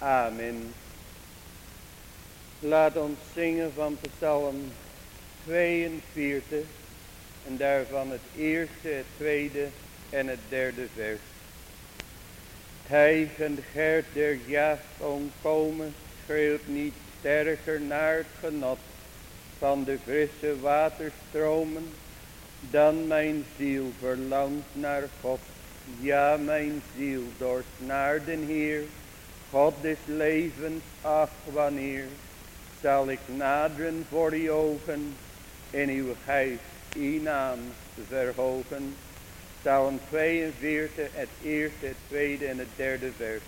Amen. Laat ons zingen van Psalm 42 en daarvan het eerste, het tweede en het derde vers. Tijgend gert der jacht onkomen schreeuwt niet sterker naar het genot van de frisse waterstromen dan mijn ziel verlangt naar God. Ja, mijn ziel dorst naar den Heer, God des levens, ach wanneer zal ik naderen voor die ogen, in uw geest, uw naam verhogen. Psalm 42, het eerste, het tweede en het derde vers.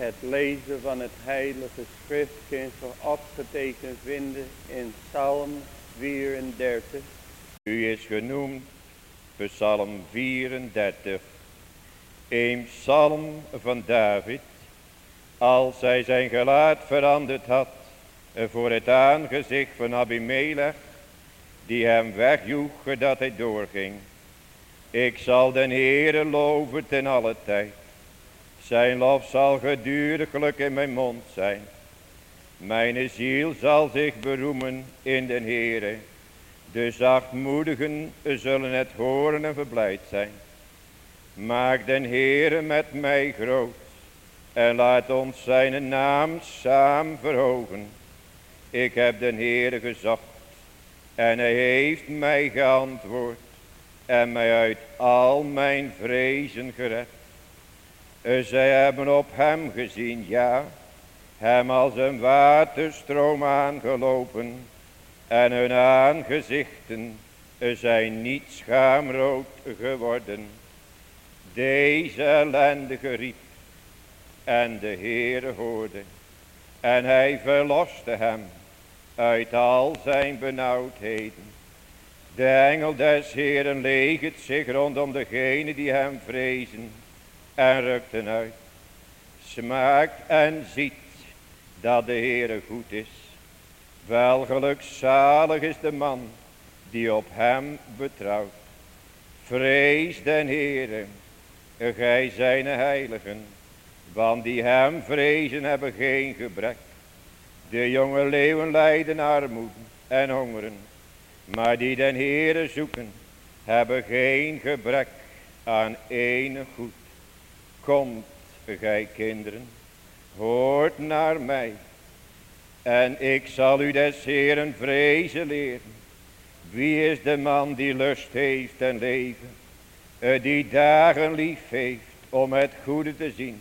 Het lezen van het heilige schrift u opgetekend vinden in Psalm 34. U is genoemd Psalm 34. Een psalm van David. Als hij zijn gelaat veranderd had voor het aangezicht van Abimelech. Die hem wegjoeg dat hij doorging. Ik zal den Heere loven ten alle tijd. Zijn lof zal geduriglijk in mijn mond zijn. Mijn ziel zal zich beroemen in den Heere. De zachtmoedigen zullen het horen en verblijd zijn. Maak den Heere met mij groot. En laat ons zijn naam samen verhogen. Ik heb den Heere gezocht. En hij heeft mij geantwoord. En mij uit al mijn vrezen gered. Zij hebben op hem gezien, ja, hem als een waterstroom aangelopen. En hun aangezichten zijn niet schaamrood geworden. Deze ellendige riep. En de Heere hoorde. En hij verloste hem uit al zijn benauwdheden. De engel des Heeren legert zich rondom degene die hem vrezen en rukten uit. Smaakt en ziet dat de Heere goed is. Wel gelukzalig is de man die op hem betrouwt. Vrees den Heere, gij zijn heiligen, want die hem vrezen hebben geen gebrek. De jonge leeuwen lijden armoede en hongeren, maar die den Heere zoeken, hebben geen gebrek aan enig goed. Komt, gij kinderen, hoort naar mij. En ik zal u des Heeren vrezen leren. Wie is de man die lust heeft en leven, eh, die dagen lief heeft om het goede te zien.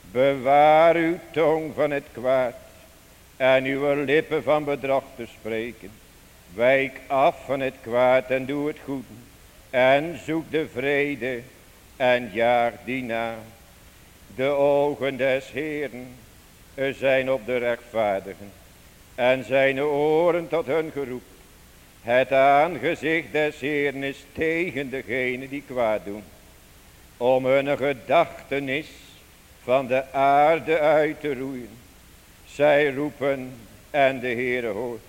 Bewaar uw tong van het kwaad en uw lippen van bedrog te spreken. Wijk af van het kwaad en doe het goed en zoek de vrede en jaag die na. De ogen des Heeren zijn op de rechtvaardigen en zijn oren tot hun geroep. Het aangezicht des Heeren is tegen degene die kwaad doen. Om hun gedachtenis van de aarde uit te roeien. Zij roepen en de Heere hoort.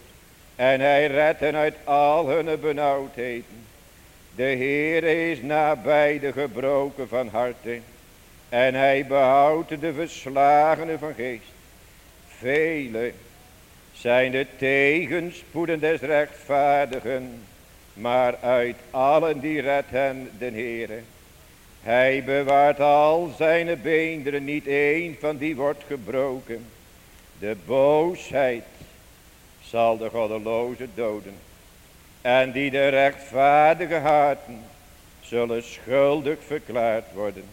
En hij redt hen uit al hun benauwdheden. De Heere is nabij de gebroken van harten. En hij behoudt de verslagenen van geest. Vele zijn de tegenspoeden des rechtvaardigen. Maar uit allen die redt hen de Heere. Hij bewaart al zijn beenderen, niet één van die wordt gebroken. De boosheid zal de goddeloze doden. En die de rechtvaardige harten zullen schuldig verklaard worden.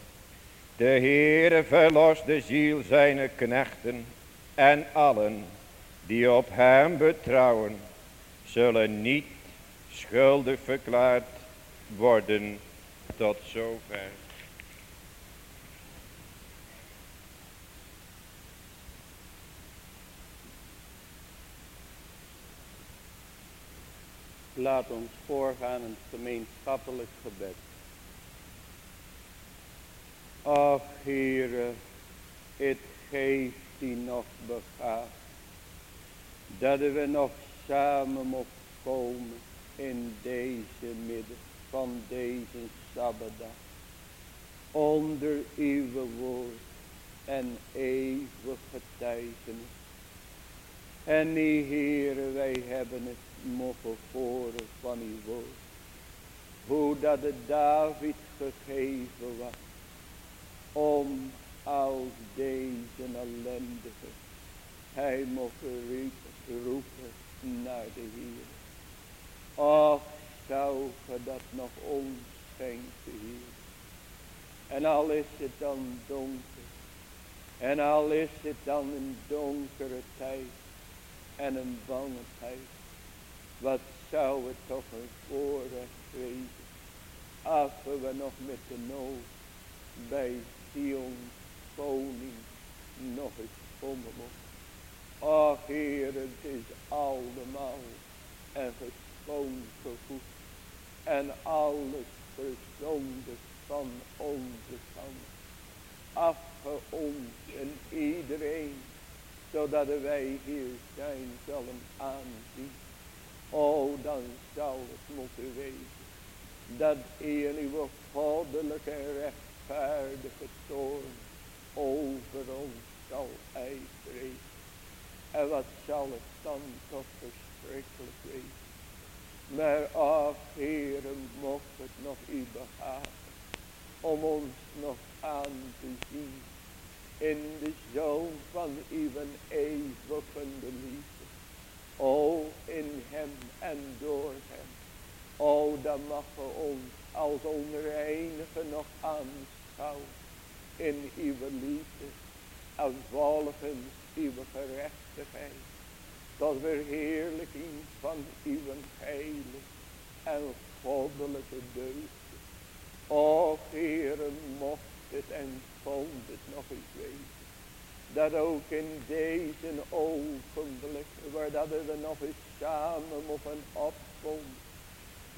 De Heere verlost de ziel zijn knechten en allen die op hem betrouwen, zullen niet schuldig verklaard worden tot zover. Laat ons voorgaan in het gemeenschappelijk gebed. Ach, Heere, het geeft die nog begaat. Dat we nog samen mogen komen in deze midden van deze Sabbatdag. Onder uw woord en eeuwig getuigenis. En die Heere, wij hebben het mogen horen van uw woord. Hoe dat het David gegeven was. Om als deze ellendige. Hij mocht roepen naar de Heer. Ach, zou dat nog ons schenken, Heer. En al is het dan donker. En al is het dan een donkere tijd. En een bange tijd. Wat zou het toch een voorrecht wezen. Als we nog met de nood bij Sion koning nog eens komen mochten. Ach Heer, het is allemaal en geschonken goed. En alles verzondigd van onze kant. Afgeond en iedereen, zodat wij hier zijn zullen aanzien. Oh, dan zou het moeten weten. Dat in uw goddelijke rechtvaardige toorn over ons zal uitbreken. En wat zal het dan toch verschrikkelijk wezen. Maar ach, heren, mocht het nog u behagen. Om ons nog aan te zien. In de zoon van uw eeuwige liefde. O, in hem en door hem. O, dan mag we ons als onreinige nog aanschouwen. In uw liefde. En volgens uw gerechtigheid. Tot verheerlijking van uw heilig en goddelijke deugd. O, Heere, mocht het en vond het nog eens weten dat ook in deze ogenblik, waar dat we nog eens samen mogen opkomen.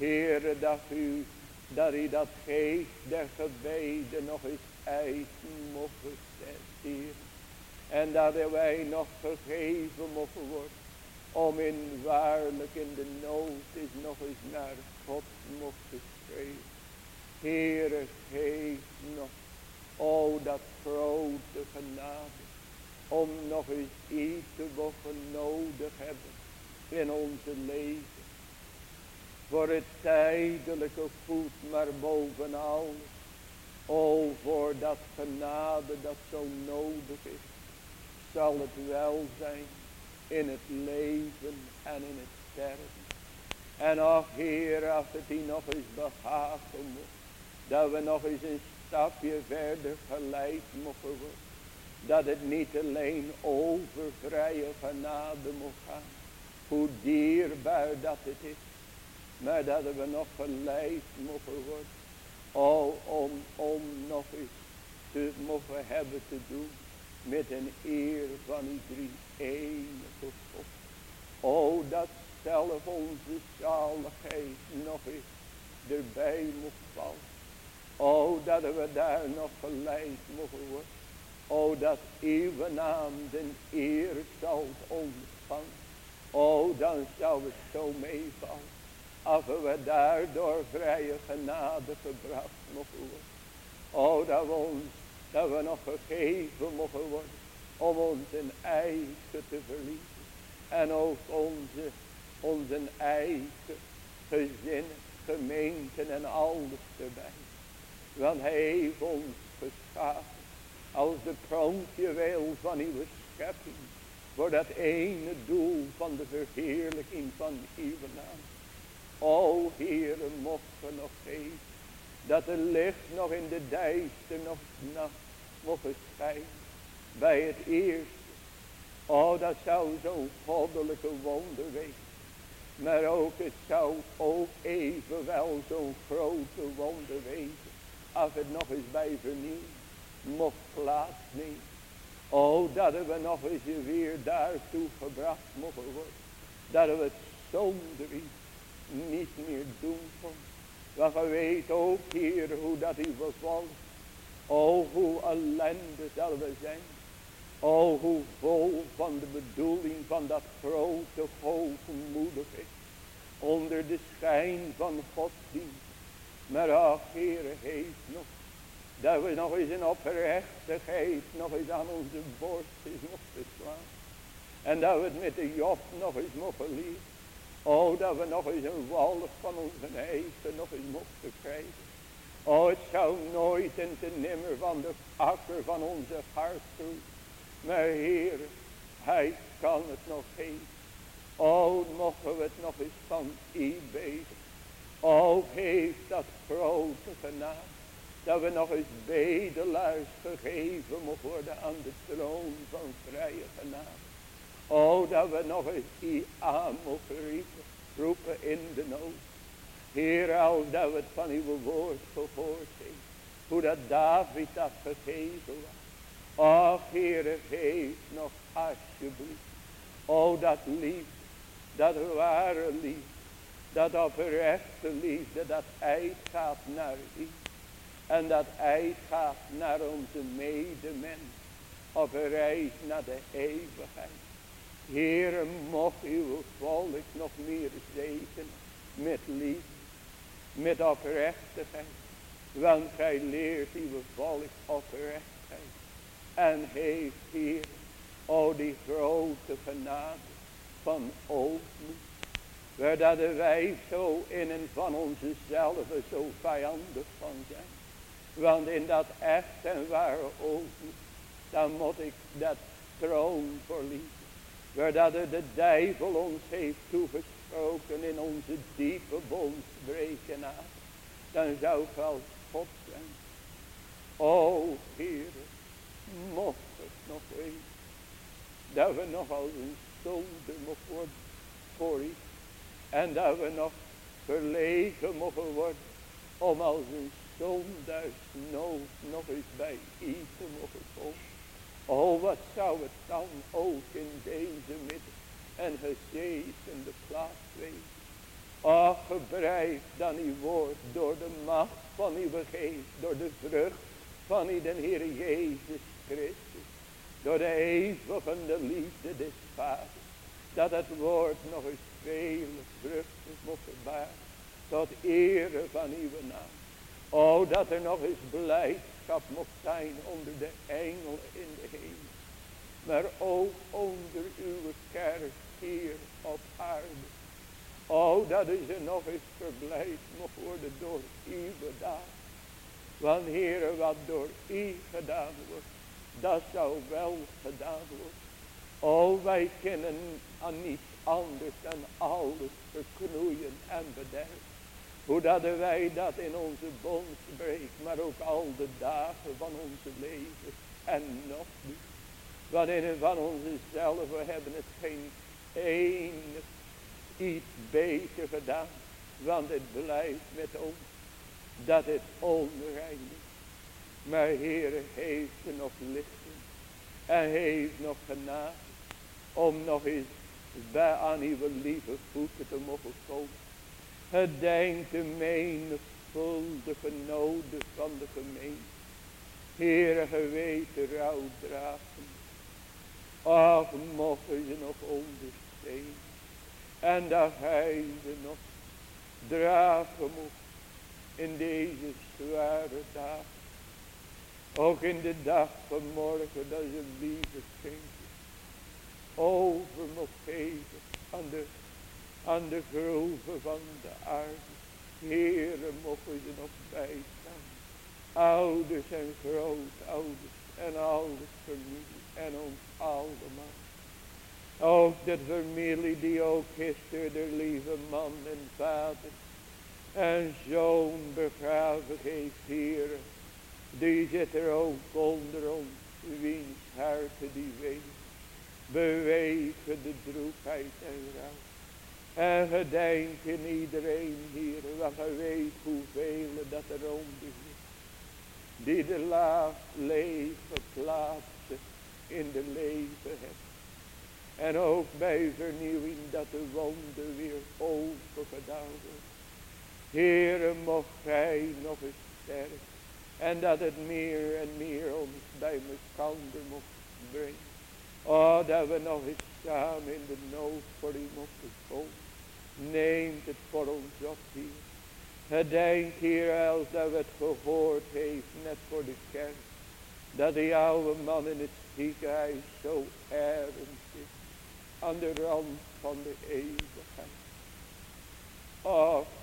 Heere, dat u, dat u dat geest der gebeden nog eens uit mogen zetten. En dat wij nog vergeven mogen worden. Om in waarlijk in de nood is nog eens naar God mogen schreeuwen. Heere, geef nog, o dat grote genade om nog eens iets wat we nodig hebben in onze leven. Voor het tijdelijke goed, maar bovenal O voor dat genade dat zo nodig is. Zal het wel zijn in het leven en in het sterven. En ach Heer, als het die nog eens behagen moet. Dat we nog eens een stapje verder geleid mogen worden. Dat het niet alleen over vrije genade moet gaan. Hoe dierbaar dat het is. Maar dat we nog geleid mogen worden. O, om, om nog eens te mogen hebben te doen. Met een eer van die drie enige God. O, dat zelf onze zaligheid nog eens erbij moet vallen. O, dat we daar nog geleid mogen worden. O, dat uw naam den eer zal ontvangen. O, dan zou het zo meevallen. Als we daardoor vrije genade gebracht mogen worden. O, dat we, ons, dat we nog gegeven mogen worden. Om onze eigen te verliezen. En ook onze, onze eigen gezinnen, gemeenten en alles erbij. Want hij heeft ons geschapen als de pronkjuweel van uw schepping. Voor dat ene doel van de verheerlijking van uw naam. O Heere, mocht er nog geven. Dat de licht nog in de duister nog nacht mocht schijnen. Bij het eerste. O dat zou zo'n goddelijke wonder wezen. Maar ook het zou ook evenwel zo'n grote wonder wezen als het nog eens bij vernieuwing mocht plaatsnemen. O, dat we nog eens weer daartoe gebracht mogen worden. Dat we het zonder iets niet meer doen kon. Want we weten ook, hier hoe dat u bevallen. O, hoe ellende zullen we zijn. O, hoe vol van de bedoeling van dat grote hoogmoedig is. Onder de schijn van godsdienst maar ach, Heere, heeft nog. Dat we nog eens in oprechtigheid nog eens aan onze borst is mochten slaan. En dat we het met de Job nog eens mogen. Oh, dat we nog eens een walg van onze eigen nog eens mochten krijgen. Oh, het zou nooit en te nimmer van de akker van onze hart doen. Maar Heer, Hij kan het nog geven. Oh, mogen we het nog eens van U bezig. O heeft dat grote genade. Dat we nog eens bedelaars gegeven mogen worden aan de troon van vrije genade. O dat we nog eens die aan mogen roepen in de nood. Heer, al dat we het van uw woord gehoord hebben. Hoe dat David dat gegeven was. Ach, Heer, geef nog alsjeblieft. O, dat liefde, dat ware liefde dat oprechte liefde, dat uitgaat naar u. En dat uitgaat naar onze medemens. Op reis naar de eeuwigheid. Heere, mocht uw volk nog meer zegenen met liefde, met oprechtigheid. Want gij leert uw volk oprechtheid. En heeft hier, o die grote genade van overmoed Waar dat wij zo in en van onszelf zo vijandig van zijn. Want in dat echt en ware ogen, dan moet ik dat troon verliezen. Waar dat de duivel ons heeft toegesproken in onze diepe bondsbrekenaar. Dan zou ik als God zijn. O Heer, mocht het nog weten. Dat we nog als een zonde mogen worden voor u. En dat we nog verlegen mogen worden. Om als een zondaars nood nog eens bij u te mogen komen. Oh wat zou het dan ook in deze midden en gezegende plaats wezen. Ach gebreid dan uw woord door de macht van uw geest. Door de vrucht van uw den Heer Jezus Christus. Door de eeuwige liefde des Vaders. Dat het woord nog eens vele vruchten baren. Tot ere van uw naam. O dat er nog eens blijdschap mocht zijn onder de engelen in de hemel. Maar ook onder uw kerk hier op aarde. O dat is er nog eens verblijd mocht worden door uw daad. Want Heere, wat door u gedaan wordt, dat zou wel gedaan worden. O, wij kennen aan niets anders dan alles verknoeien en bederven. Hoe dat wij dat in onze bond maar ook al de dagen van onze leven en nog niet. Want in van onszelf, we hebben het geen enig iets beter gedaan. Want het blijft met ons dat het onrein is. Maar Heere heeft er nog lichten en heeft nog genade om nog eens bij aan uw lieve voeten te mogen komen. Gedenk de menigvuldige noden van de gemeente. Heere, geweten rouw dragen. Ach, mogen ze nog ondersteunen. En dat hij ze nog dragen moet in deze zware dag. Ook in de dag van morgen dat ze lieve kindje over mocht geven aan de, aan de groeven van de aarde. Heren mogen ze nog bijstaan. Ouders en grootouders en alle familie en ons allemaal. Ook de familie die ook gisteren de lieve man en vader en zoon begraven heeft, hier. Die zit er ook onder ons, wiens harten die weet. Bewegen de droefheid en rouw. En gedenken iedereen hier, want hij weet hoeveel dat er onder is. Die de laag leven plaatsen in de leven hebben. En ook bij vernieuwing dat de wonden weer overgedaan wordt. Heere, mocht gij nog eens sterk. En dat het meer en meer ons bij elkaar mocht brengen. Oh, dat we nog eens samen in de nood voor u mochten. Neemt het voor ons op hier. Gedenk hier als dat het gehoord heeft, net voor de kerk. Dat die oude man in het ziekenhuis zo ernstig is. Aan de rand van de eeuwigheid.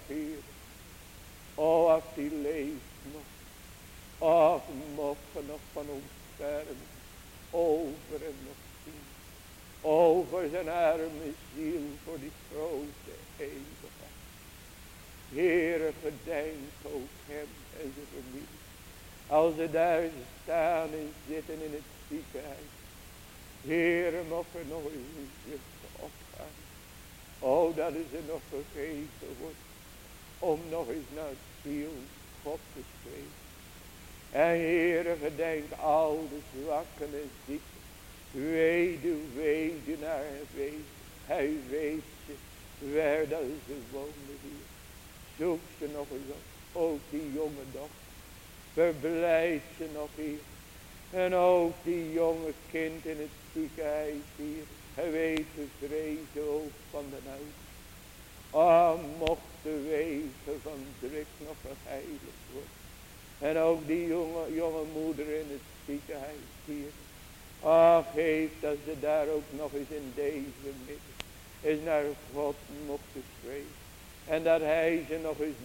Heer. Oh, als die leeft nog. Och, mocht nog van ons sterven. Over en nog zien. Over zijn arme ziel voor die grote eeuwigheid. Heere, gedenk ook hem en zijn familie. Als ze daar staan en zitten in het ziekenhuis. Heere, mocht er nog een zucht opgaan. Oh, dat is er nog vergeten wordt. Om nog eens naar het ziel God te spreken. En Heere, gedenk al de zwakken en zieken. Weduw, weduwnaar en wees. Hij weet ze, waar dat ze wonen hier. Zoek ze nog eens op, ook die jonge dochter. Verblijd ze nog hier. En ook die jonge kind in het ziekenhuis hier. Hij weet de vrezen ook van de huis. Ah, mocht de wegen van druk nog geheiligd worden. En ook die jonge, jonge moeder in het ziekenhuis hier. Ach, geef dat ze daar ook nog eens in deze midden is naar God mocht spreken. En dat hij ze nog eens,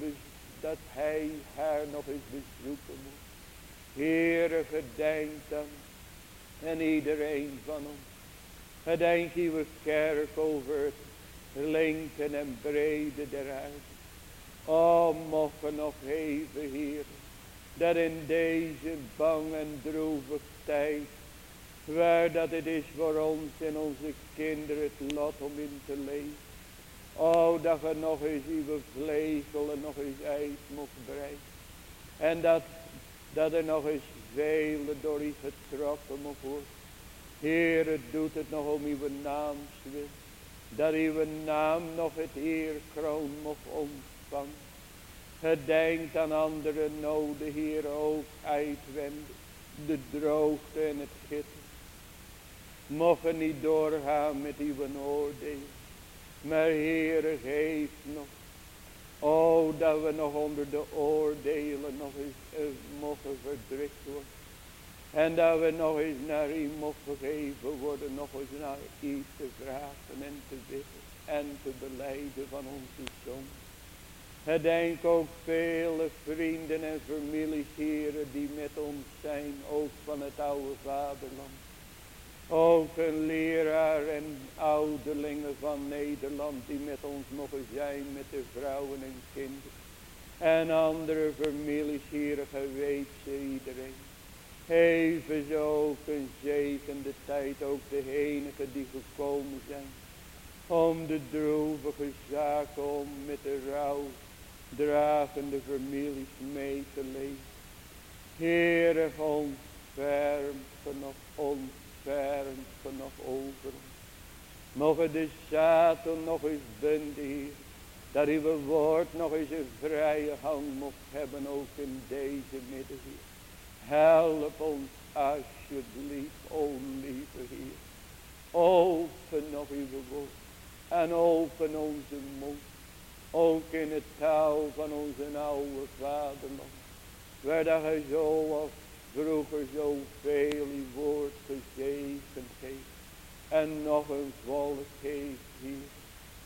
dat hij haar nog eens bezoeken moet. Heere, gedenk dan. En iedereen van ons. Gedenk uw kerk over lengte en brede der aarde. O, mocht nog even, Heer, dat in deze bang en droevig tijd, waar dat het is voor ons en onze kinderen het lot om in te leven. O, dat we nog eens uw vlegelen nog eens uit mocht breken. En dat, dat er nog eens vele door u getrokken mocht worden. Heer, het doet het nog om uw naam. Dat uw naam nog het eerkroon mocht ontvangen. Gedenkt aan andere noden, Heer, ook uitwenden. De droogte en het gitter. Mogen niet doorgaan met uw oordeel. Maar Heere, geef nog. O, dat we nog onder de oordelen nog eens uh, mogen verdrukt worden. En dat we nog eens naar u mogen geven worden, nog eens naar u te vragen en te bidden en te beleiden van onze zoon. Gedenk ook vele vrienden en families, heren, die met ons zijn, ook van het oude vaderland. Ook een leraar en ouderlingen van Nederland die met ons mogen zijn met de vrouwen en kinderen. En andere families, hier geweet ze iedereen. Even zo ook een zegende tijd, ook de enige die gekomen zijn. Om de droevige zaken, om met de rouw dragende families mee te leven. Heere, ontferm genoeg, ontferm genoeg over ons. Mogen de zaten nog eens binden, Heer. Dat uw woord nog eens een vrije hand mocht hebben, ook in deze midden, Heer. Help ons alsjeblieft, o lieve Heer. Open nog uw woord. En open onze mond. Ook in het taal van onze oude vaderland. Waar dat hij zo vroeger zoveel uw woord gezegend heeft. En nog een volk heeft hier.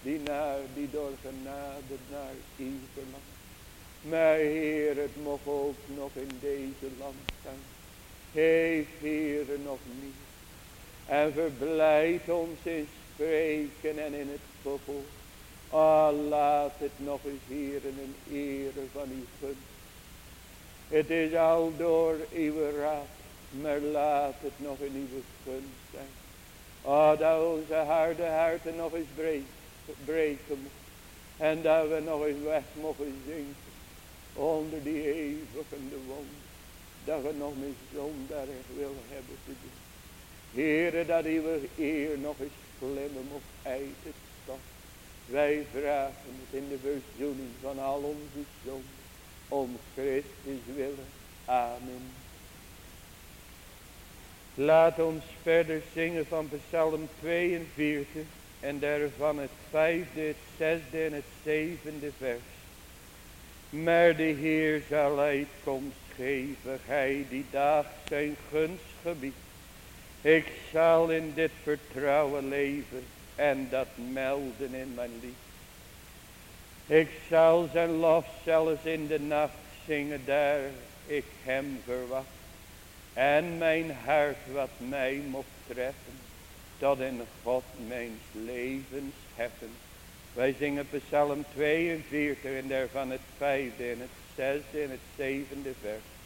Die, naar, die door genade naar ieder land. Maar Heer, het mocht ook nog in deze land zijn. Heeft Heer nog niet. En verblijd ons in spreken en in het gevoel. Ah, laat het nog eens hier in een ere van uw gunst. Het is al door uw raad, maar laat het nog in uw gunst zijn. Ah, dat onze harde harten nog eens breken, breken En dat we nog eens weg mogen zinken onder die eeuwige wond. Dat we nog met zondaar wil hebben te doen. Heere, dat uw eer nog eens glimmen mocht uit het. Wij vragen het in de verzoening van al onze zonden. Om Christus willen. Amen. Laat ons verder zingen van Psalm 42 en daarvan het vijfde, het zesde en het zevende vers. Maar de Heer zal uitkomst geven, hij die dag zijn gunst gebiedt. Ik zal in dit vertrouwen leven en dat melden in mijn lied. Ik zal zijn lof zelfs in de nacht zingen daar ik hem verwacht. En mijn hart wat mij mocht treffen, tot in God mijn levens heffen. Wij zingen psalm 42 en daarvan het vijfde en het zesde en het zevende vers.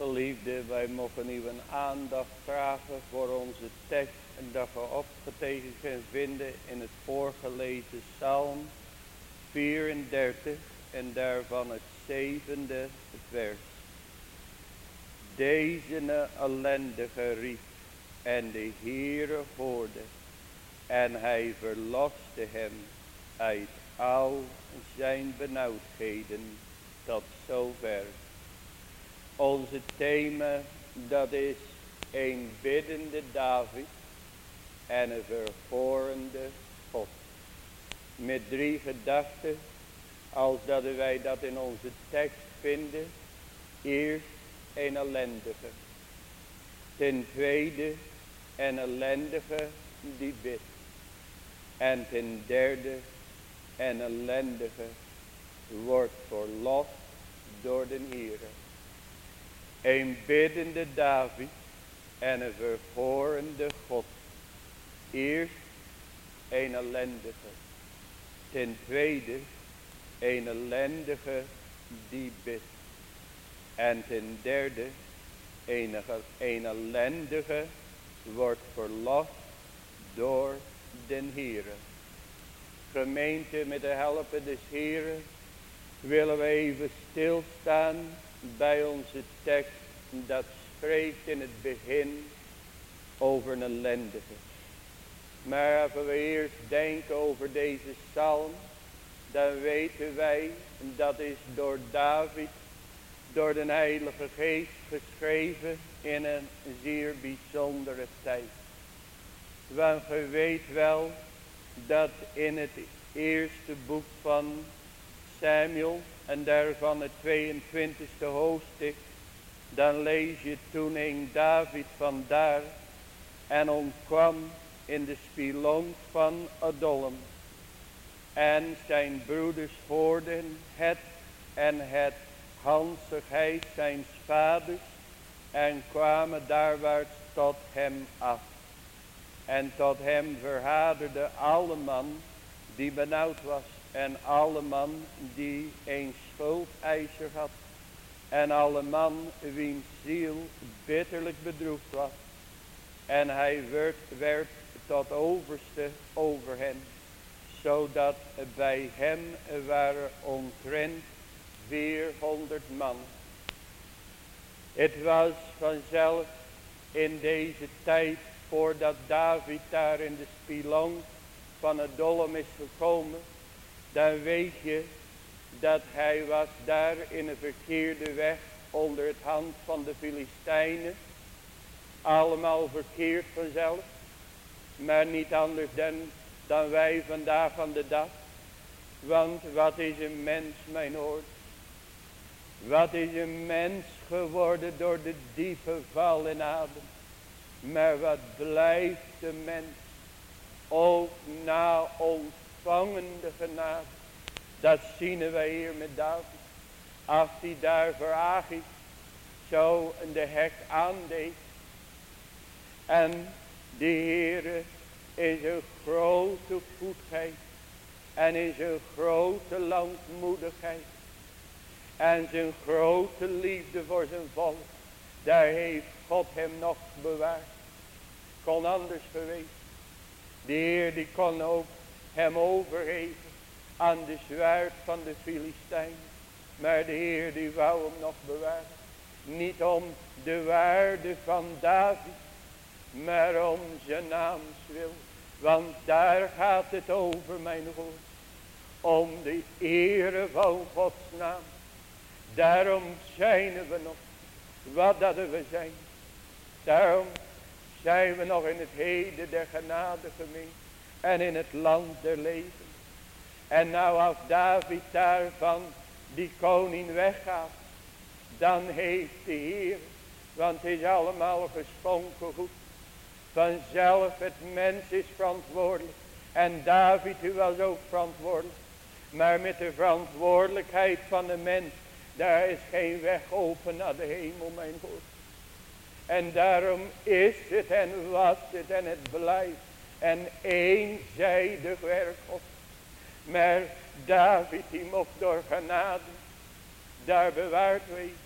Geliefde, wij mogen uw aandacht vragen voor onze tekst dat we opgetekend vinden in het voorgelezen Psalm 34 en daarvan het zevende vers. Deze ellendige riep en de Heere hoorde en hij verloste hem uit al zijn benauwdheden tot zover. Onze thema dat is een biddende David en een vervorende God. Met drie gedachten als dat wij dat in onze tekst vinden. Eerst een ellendige. Ten tweede een ellendige die bidt. En ten derde een ellendige wordt verlost door de Heer. Een biddende David en een vervorende God. Eerst een ellendige. Ten tweede een ellendige die bidt. En ten derde enige, een ellendige wordt verlost door den Heere. Gemeente met de helpen des Heeren willen we even stilstaan bij onze tekst dat spreekt in het begin over een ellendige. Maar als we eerst denken over deze psalm, dan weten wij dat is door David, door de Heilige Geest geschreven in een zeer bijzondere tijd. Want je weet wel dat in het eerste boek van Samuel en daarvan het 22e hoofdstuk, dan lees je toen een David vandaar en ontkwam in de spilong van Adollam. En zijn broeders hoorden het en het hansigheid zijn vaders en kwamen daarwaarts tot hem af. En tot hem verhaderde alle man die benauwd was en alle man die een schuldeiser had. En alle man wiens ziel bitterlijk bedroefd was. En hij werd, werd tot overste over hen. Zodat bij hem waren omtrent 400 man. Het was vanzelf in deze tijd voordat David daar in de spilong van het dolom is gekomen. Dan weet je dat hij was daar in een verkeerde weg onder het hand van de Filistijnen. Allemaal verkeerd vanzelf. Maar niet anders dan, dan wij vandaag van de dag. Want wat is een mens mijn oor? Wat is een mens geworden door de diepe val in adem. Maar wat blijft de mens ook na ontvangende genade. Dat zien wij hier met David. Als hij daar voor zo de hek aandeed. En de Heere is een grote goedheid. En is een grote langmoedigheid. En zijn grote liefde voor zijn volk. Daar heeft God hem nog bewaard. Kon anders geweest. De Heer die kon ook hem overgeven aan de zwaard van de Filistijn. Maar de Heer die wou hem nog bewaren. Niet om de waarde van David. Maar om zijn naams wil. Want daar gaat het over mijn woord. Om de ere van Gods naam. Daarom zijn we nog. Wat dat we zijn. Daarom zijn we nog in het heden der genade gemeen. En in het land der leven. En nou als David daarvan die koning weggaat. Dan heeft de Heer. Want het is allemaal geschonken goed. Vanzelf het mens is verantwoordelijk. En David u was ook verantwoordelijk. Maar met de verantwoordelijkheid van de mens. Daar is geen weg open naar de hemel mijn God. En daarom is het en was het en het blijft. En eenzijdig werk God. Maar David die mocht door genade daar bewaard wezen.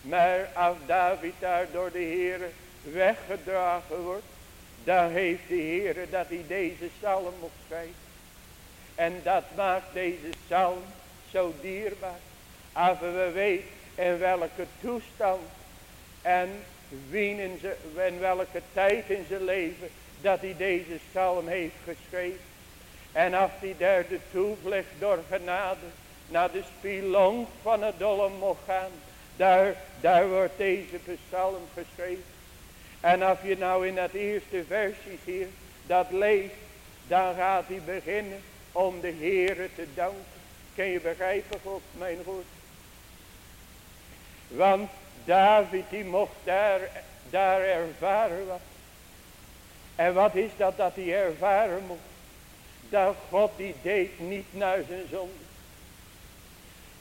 Maar als David daar door de Heer weggedragen wordt. Dan heeft de Heer dat hij deze psalm mocht. En dat maakt deze psalm zo dierbaar. Als we weten in welke toestand en wie ze, in welke tijd in zijn leven dat hij deze psalm heeft geschreven. En als hij daar de toevlucht door genade naar de spilong van het dolle mocht gaan. Daar, daar wordt deze psalm geschreven. En als je nou in dat eerste versje hier dat leest. Dan gaat hij beginnen om de Heere te danken. Kun je begrijpen God mijn woord. Want David die mocht daar, daar ervaren wat. En wat is dat dat hij ervaren mocht? Dat God die deed niet naar zijn zonde.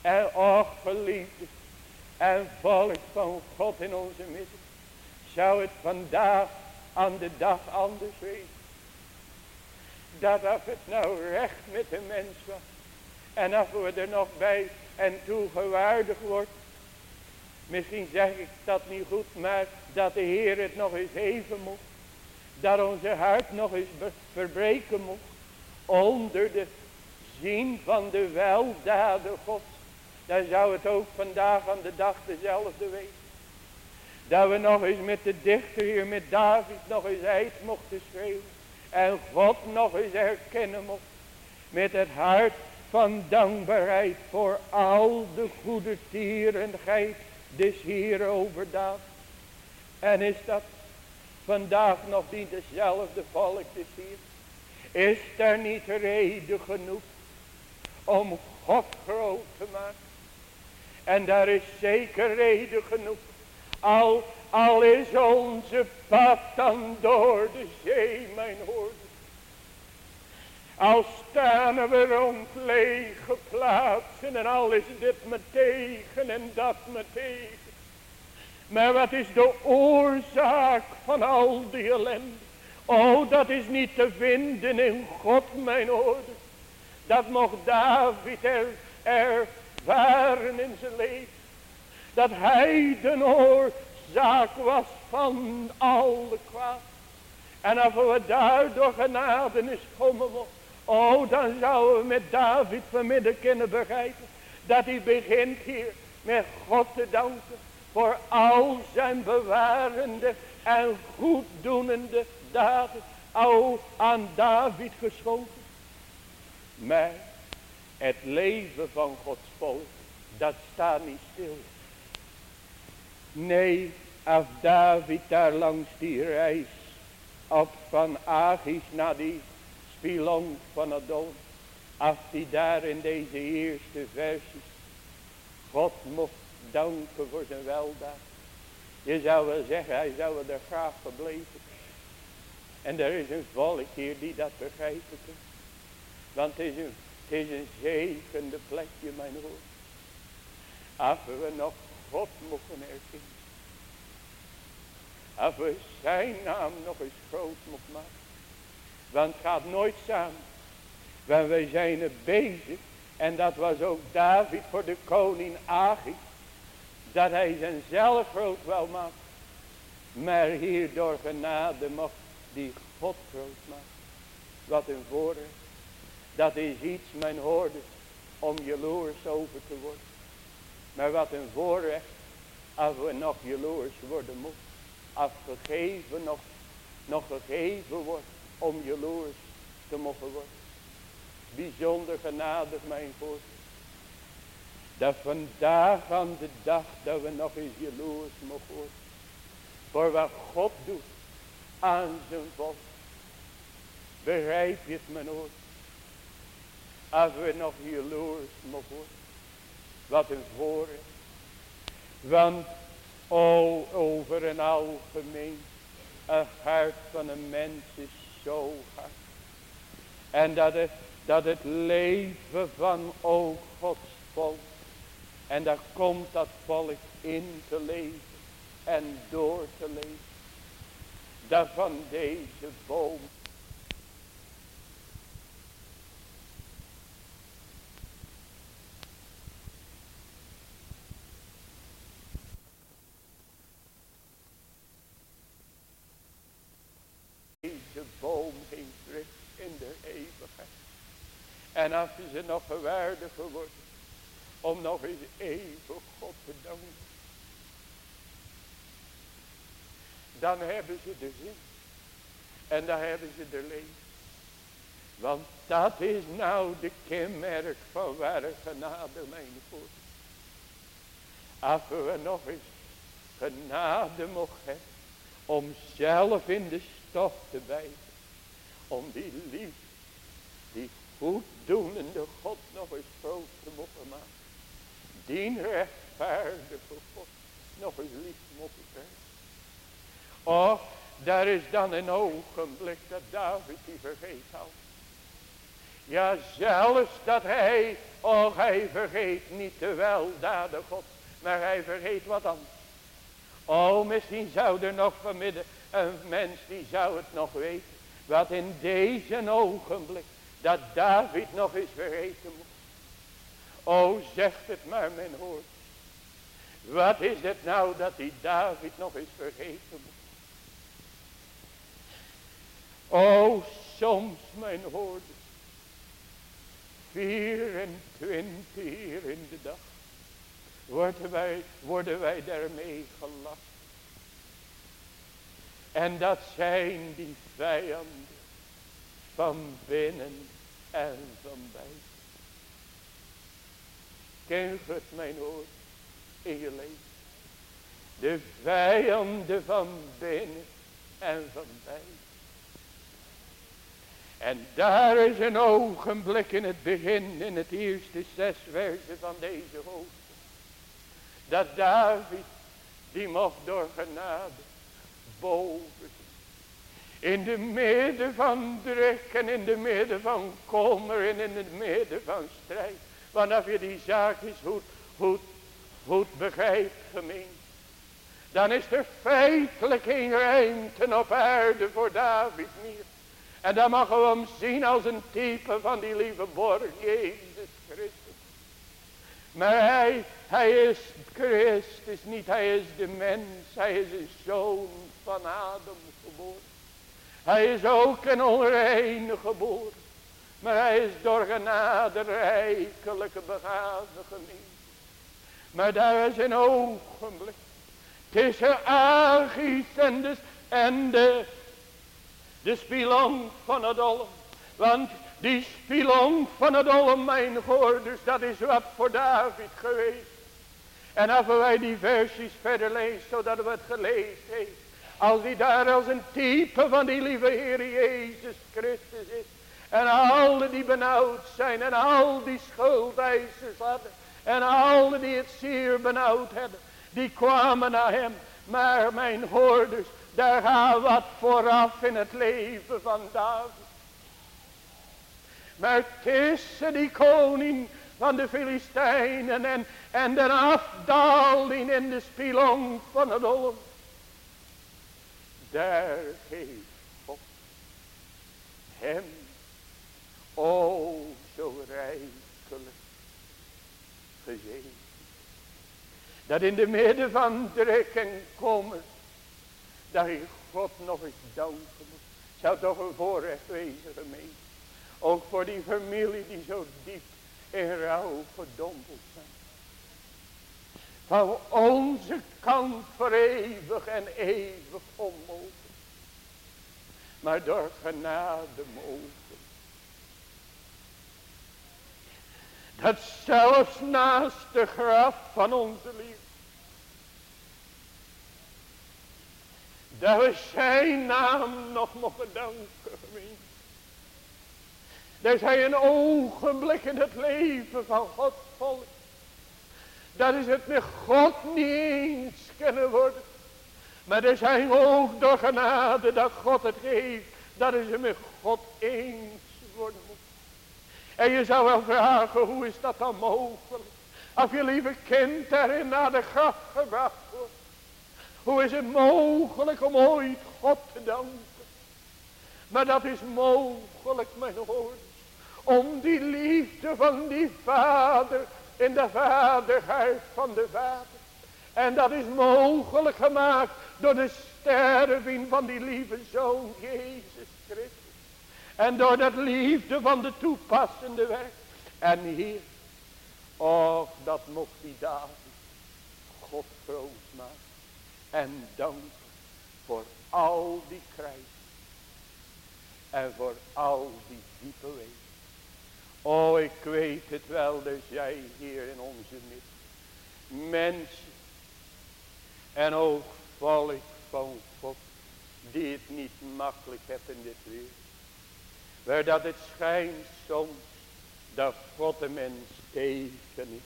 En och geliefde. En volk van God in onze midden. Zou het vandaag aan de dag anders wezen. Dat als het nou recht met de mens was. En als we er nog bij en toe gewaardigd wordt. Misschien zeg ik dat niet goed, maar dat de Heer het nog eens even mocht. Dat onze hart nog eens verbreken mocht. Onder de zien van de weldaden God. Dan zou het ook vandaag aan de dag dezelfde wezen. Dat we nog eens met de dichter hier, met David, nog eens uit mochten schreeuwen. En God nog eens herkennen mocht. Met het hart van dankbaarheid voor al de goede tierenheid des hier overdaad. En is dat vandaag nog niet dezelfde volk des hier? Is er niet reden genoeg om God groot te maken? En daar is zeker reden genoeg. Al, al is onze pad dan door de zee, mijn hoorde. Al staan we rond lege plaatsen en al is dit me tegen en dat me tegen. Maar wat is de oorzaak van al die ellende? Oh, dat is niet te vinden in God, mijn orde. Dat mocht David er, ervaren in zijn leven. Dat hij de oorzaak was van al de kwaad. En als we daardoor genade is komen. Oh, dan zouden we met David vanmiddag kunnen begrijpen. Dat hij begint hier met God te danken. Voor al zijn bewarende en goeddoenende daden. Al aan David geschonken. Maar het leven van Gods volk. Dat staat niet stil. Nee, als David daar langs die reis. Op van Agis naar die spilong van dood. Als hij daar in deze eerste versies God mocht danken voor zijn weldaad. Je zou wel zeggen, hij zou er graag gebleven. En er is een volk hier die dat begrijpen kan. Want het is een, het is plekje, mijn hoor. Als we nog God mogen erkennen. Als we zijn naam nog eens groot mogen maken. Want het gaat nooit samen. Want wij zijn er bezig. En dat was ook David voor de koning Agi. Dat hij zichzelf groot wel maakt. Maar hier door genade mocht die God groot maken. Wat een voorrecht. Dat is iets, mijn hoorde, om jaloers over te worden. Maar wat een voorrecht, als we nog jaloers worden moeten. Afgegeven nog, nog gegeven wordt om jaloers te mogen worden. Bijzonder genadig mijn God. Dat vandaag aan de dag dat we nog eens jaloers mogen worden. Voor wat God doet aan zijn volk. Begrijp je het mijn oor. Als we nog jaloers mogen worden. Wat een voorrecht. Want o, over een algemeen. Een hart van een mens is zo hard. En dat het, dat het leven van o Gods volk. En daar komt dat volk in te leven en door te leven. Daarvan deze boom. Deze boom heeft rust in de eeuwigheid. En als je ze nog gewaardiger wordt om nog eens even God te danken. Dan hebben ze de zin. En dan hebben ze de leven. Want dat is nou de kenmerk van ware genade mijn voet. Als we nog eens genade mogen hebben. Om zelf in de stof te bijten. Om die liefde. Die goeddoenende God nog eens groot te mogen maken. Die rechtvaardige God nog eens lief mogen krijgen. Och, daar is dan een ogenblik dat David die vergeet houdt. Ja, zelfs dat hij, oh hij vergeet niet de weldaden God, maar hij vergeet wat anders. Oh, misschien zou er nog vanmiddag een mens die zou het nog weten. Wat in deze ogenblik, dat David nog eens vergeten moet. Oh, zegt het maar, men hoort. Wat is het nou dat die David nog eens vergeten moet? Oh, soms, mijn hoorde. 24 uur in de dag. Worden wij, worden wij daarmee gelast. En dat zijn die vijanden. Van binnen en van buiten. Je het mijn hoor in je leven. De vijanden van binnen en van buiten. En daar is een ogenblik in het begin, in het eerste zes versen van deze hoofd. Dat David, die mocht door genade, boven. In de midden van druk en in de midden van kommer en in het midden van strijd. Wanneer je die zaak goed, goed, goed begrijpt gemeen. Dan is er feitelijk geen ruimte op aarde voor David meer. En dan mogen we hem zien als een type van die lieve borg, Jezus Christus. Maar hij, hij is Christus niet, hij is de mens, hij is een zoon van Adam geboren. Hij is ook een onreine geboren. Maar hij is door genade rijkelijke begaven Maar daar is een ogenblik. Tussen Agis en de, en de de van het olm. Want die spilong van het olm, mijn hoorders, dat is wat voor David geweest. En als wij die versies verder lezen, zodat we het gelezen heeft. Als die daar als een type van die lieve Heer Jezus Christus is. En alle die benauwd zijn en al die schuldeisers hadden. En alle die het zeer benauwd hebben. Die kwamen naar hem. Maar mijn hoorders, daar gaat wat vooraf in het leven van David. Maar tussen die koning van de Filistijnen en, en de afdaling in de spilong van het olm. Daar heeft God hem, o zo rijkelijk gezien. Dat in de midden van druk en komen dat je God nog eens danken moet. Zou toch een voorrecht wezen gemeen. Ook voor die familie die zo diep in rouw gedompeld zijn. Van onze kant voor eeuwig en eeuwig onmogelijk. Maar door genade mogelijk. Dat zelfs naast de graf van onze liefde. Dat we zijn naam nog mogen danken. Er zijn een ogenblik in het leven van Gods volk. Dat is het met God niet eens kunnen worden. Maar er zijn ook door genade dat God het geeft. Dat is het met God eens worden. En je zou wel vragen, hoe is dat dan mogelijk? Als je lieve kind daarin naar de graf gebracht wordt. Hoe is het mogelijk om ooit God te danken? Maar dat is mogelijk, mijn hoort. Om die liefde van die vader in de vaderhuis van de vader. En dat is mogelijk gemaakt door de sterving van die lieve zoon Jezus. En door dat liefde van de toepassende werk. En hier. Och dat mocht die David. God groot maken. En danken voor al die krijg. En voor al die diepe wegen. Oh, ik weet het wel, dus jij hier in onze midden. Mensen. En ook volk van God. Die het niet makkelijk hebben in dit wereld. Waar dat het schijnt soms dat God de mens tegen is.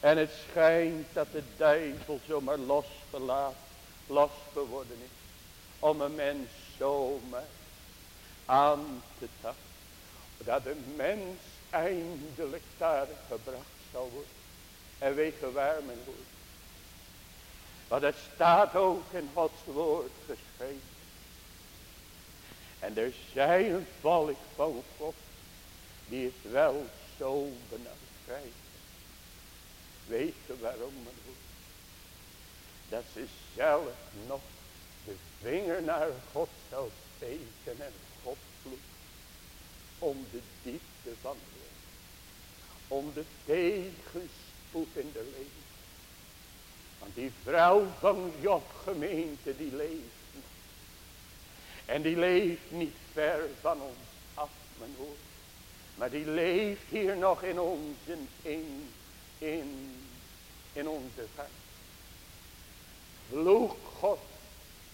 En het schijnt dat de duivel zomaar losgelaten, losgeworden is. Om een mens zomaar aan te tasten. Dat de mens eindelijk daar gebracht zal worden. En je waar men wordt. Want het staat ook in Gods woord geschreven. En er zijn een van God. Die is wel zo benauwd Weet je waarom wordt? Dat ze zelf nog de vinger naar God zou steken en God vloekt. Om de diepte van de. Om de tegenspoed in de leven. Want die vrouw van Job gemeente die leeft. En die leeft niet ver van ons af mijn hoor. Maar die leeft hier nog in onze, in, in, in onze hart. Vloek God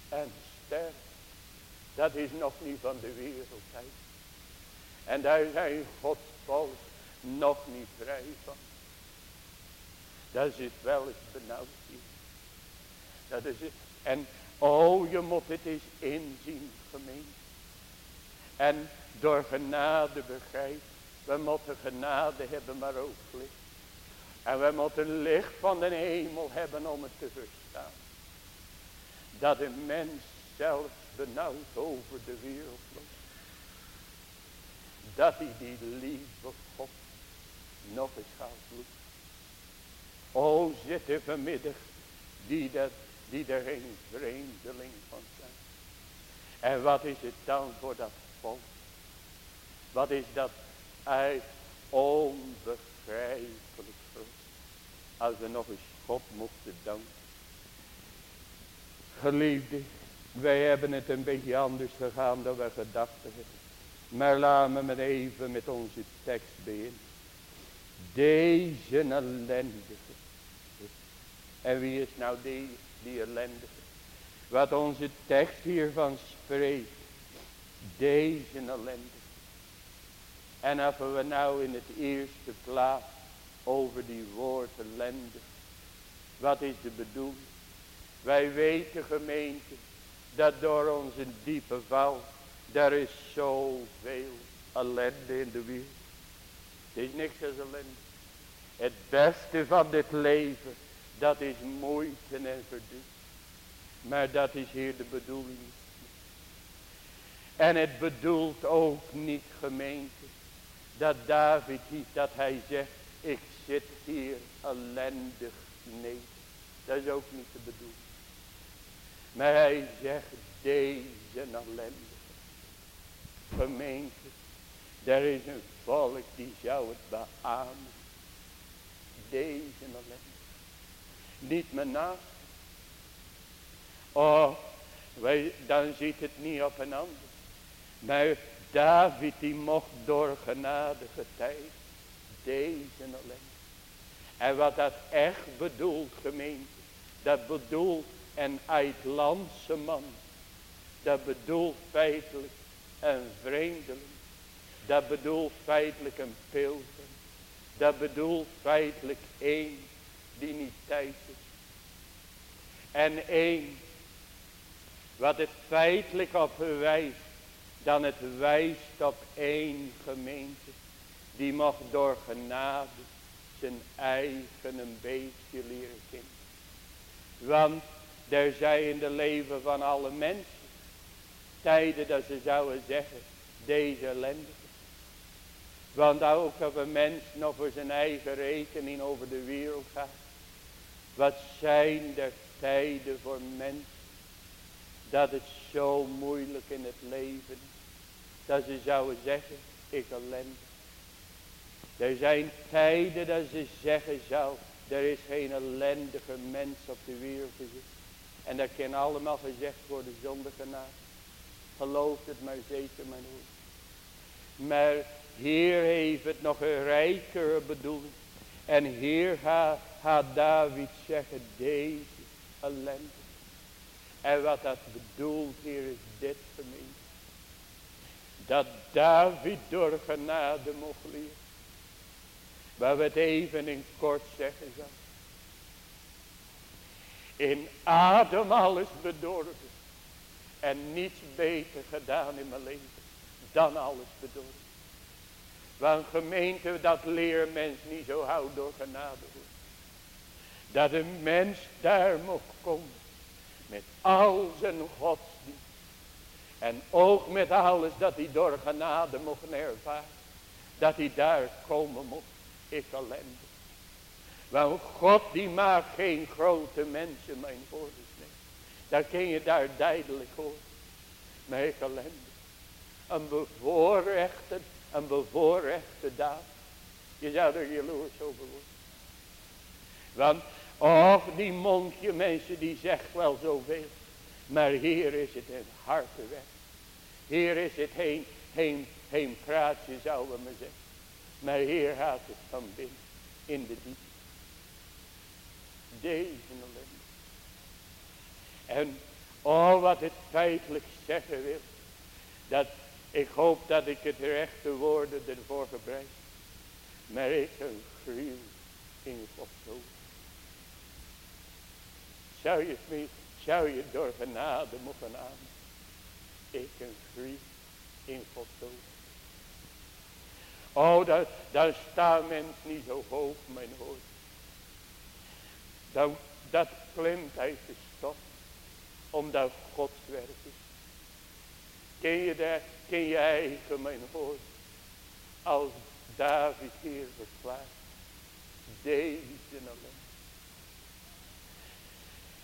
en sterf. Dat is nog niet van de wereldtijd. En daar zijn Gods volk nog niet vrij van. Dat is wel eens benauwd hier. Dat is het. En oh, je moet het eens inzien, gemeen. En door genade begrijpen. We moeten genade hebben, maar ook licht. En we moeten licht van de hemel hebben om het te verstaan. Dat een mens zelf benauwd over de wereld loopt. Dat hij die lieve God nog eens gaat doen. O zit er vanmiddag die, dat, die er geen vreemdeling van zijn. En wat is het dan voor dat volk? Wat is dat uit onbegrijpelijk groot. Als we nog eens God mochten danken. Geliefde, wij hebben het een beetje anders gegaan dan we gedacht hebben. Maar laten we maar even met onze tekst beginnen. Deze ellendige. En wie is nou die, die ellendige? Wat onze tekst hiervan spreekt. Deze ellendige. En als we nou in het eerste plaats over die woord ellende. Wat is de bedoeling? Wij weten gemeente dat door onze diepe val. Er is zoveel ellende in de wereld. Het is niks als ellende. Het beste van dit leven. Dat is moeite en verdriet. Maar dat is hier de bedoeling. En het bedoelt ook niet gemeente dat David niet dat hij zegt, ik zit hier ellendig. Nee, dat is ook niet de bedoeling. Maar hij zegt, deze ellende. Gemeente, er is een volk die zou het beamen. Deze ellende. Niet mijn naast. Oh, dan ziet het niet op een ander. Maar David die mocht door genade getuigen. Deze alleen. En wat dat echt bedoelt gemeente. Dat bedoelt een uitlandse man. Dat bedoelt feitelijk een vreemdeling. Dat bedoelt feitelijk een pilgrim. Dat bedoelt feitelijk één die niet is. En één wat het feitelijk op wijst dan het wijst op één gemeente. Die mag door genade zijn eigen een beetje leren kennen. Want er zijn in de leven van alle mensen tijden dat ze zouden zeggen, deze ellende. Want ook als een mens nog voor zijn eigen rekening over de wereld gaat. Wat zijn er tijden voor mensen dat het zo moeilijk in het leven dat ze zouden zeggen, ik ellende. Er zijn tijden dat ze zeggen zou, er is geen ellendige mens op de wereld En dat kan allemaal gezegd worden zonder genade. Geloof het maar zeker mijn hoor. Maar hier heeft het nog een rijkere bedoeling. En hier gaat, gaat David zeggen, deze ellende. En wat dat bedoelt hier is dit gemeente. Dat David door genade mocht leren. Waar we het even in kort zeggen zal. In Adam alles bedorven. En niets beter gedaan in mijn leven. Dan alles bedorven. Want gemeente dat leert mens niet zo houdt door genade. Dat een mens daar mocht komen. Met al zijn godsdienst. En ook met alles dat hij door genade mocht ervaren. Dat hij daar komen mocht. Ik ellende. Want God die maakt geen grote mensen mijn hoorders. Nee. Dat kun je daar duidelijk horen. Maar ik ellende. Een bevoorrechte, een bevoorrechte daad. Je zou er jaloers over worden. Want, och die mondje mensen die zegt wel zoveel. Maar hier is het een harte weg. Hier is het geen, geen, geen praatje zouden we maar zeggen. Maar hier gaat het van binnen. In de diepte. Deze ellende. En oh wat het feitelijk zeggen wil. Dat ik hoop dat ik het rechte woorden ervoor gebruik. Maar ik een gruw in Gods. Zou je zou je door genade mogen aan. Ik een gruw in Gods ogen. Oh, dat, daar staat mens niet zo hoog, mijn hoor. Dat, dat klimt uit de stof, omdat Gods werk is. Ken je dat, ken je eigen, mijn hoor, als David hier verklaart. Deze alleen.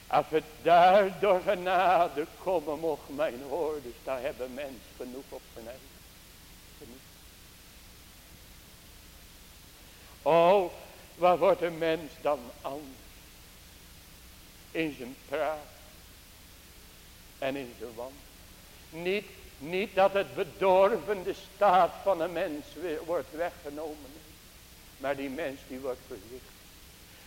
Als het daar door genade komen mocht, mijn hoorders, dan hebben mens genoeg op zijn eigen. Oh, wat wordt een mens dan anders. In zijn praat. En in zijn wand. Niet, niet dat het bedorvende staat van een mens wordt weggenomen. Maar die mens die wordt verlicht.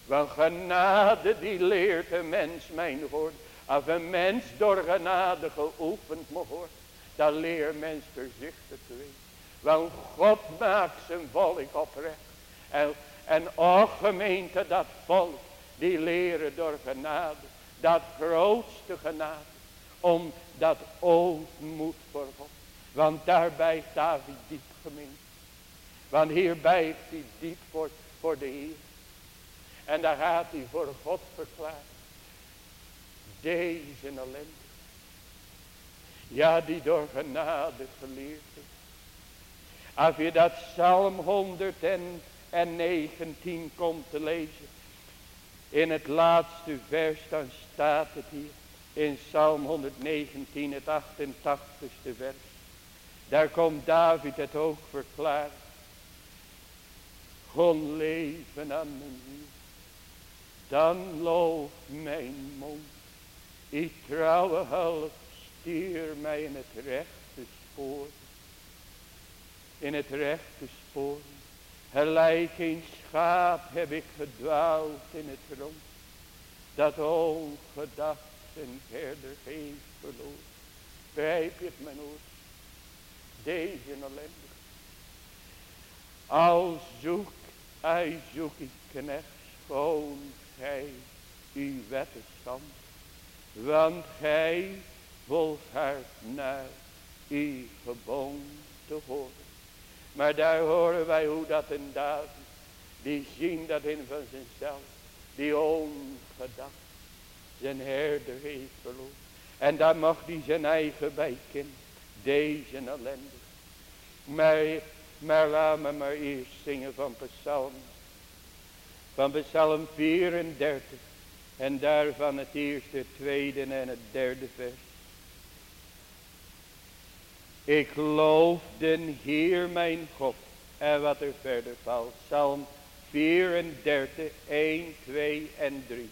Want genade die leert een mens mijn woord. Als een mens door genade geoefend moet worden. Dan leert mens voorzichtig te wezen. Want God maakt zijn volk oprecht. En, en gemeente dat volk. Die leren door genade. Dat grootste genade. Om dat moet voor God. Want daarbij David diep gemeente. Want hierbij heeft hij diep voor, voor de Heer. En daar gaat hij voor God verklaren. Deze ellende. Ja, die door genade geleerd is. Als je dat Psalm 119 komt te lezen. In het laatste vers dan staat het hier. In Psalm 119 het 88ste vers. Daar komt David het ook verklaren. Gewoon leven aan mijn. Dan loof mijn mond. Ik trouwe hulp stier mij in het rechte spoor. In het rechte spoor. Gelijk een schaap heb ik gedwaald in het rond. Dat ongedacht zijn herder heeft verloren. Begrijp het mijn oor? Deze ellende. Al zoek, hij zoek ik knecht schoon gij uw wettenstand. Want gij volhardt naar uw geboon te horen. Maar daar horen wij hoe dat in David. Die zien dat in van zichzelf. Die ongedacht. Zijn herder heeft verloren. En daar mag hij zijn eigen bijkind. Deze ellende. Maar, maar laat me maar eerst zingen van psalm. Van psalm 34. En daarvan het eerste, tweede en het derde vers. Ik loof den Heer mijn God. En wat er verder valt. Psalm 34, 1, 2 en 3.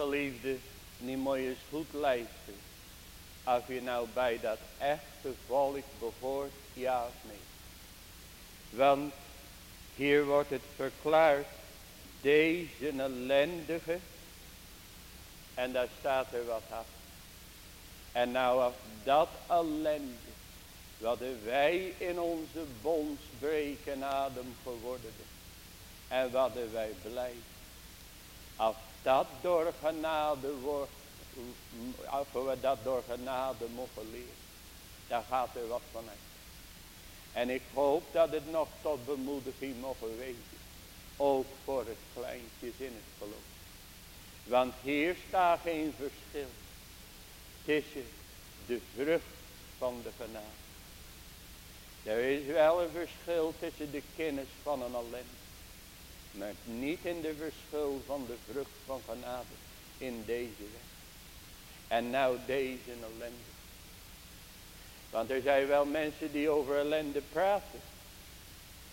Geliefde, niet mooi eens goed luisteren. Als je nou bij dat echte volk behoort, ja of nee. Want hier wordt het verklaard. Deze ellendige. En daar staat er wat af. En nou als dat ellende. Wat wij in onze bondsbreken adem geworden. En wat wij blij. Als dat door genade wordt. Als we dat door genade mogen leren. Daar gaat er wat van uit. En ik hoop dat het nog tot bemoediging mogen wezen. Ook voor het kleintjes in het geloof. Want hier staat geen verschil. Tussen de vrucht van de genade. Er is wel een verschil tussen de kennis van een ellende. Maar niet in de verschil van de vrucht van genade. In deze weg. En nou deze ellende. Want er zijn wel mensen die over ellende praten.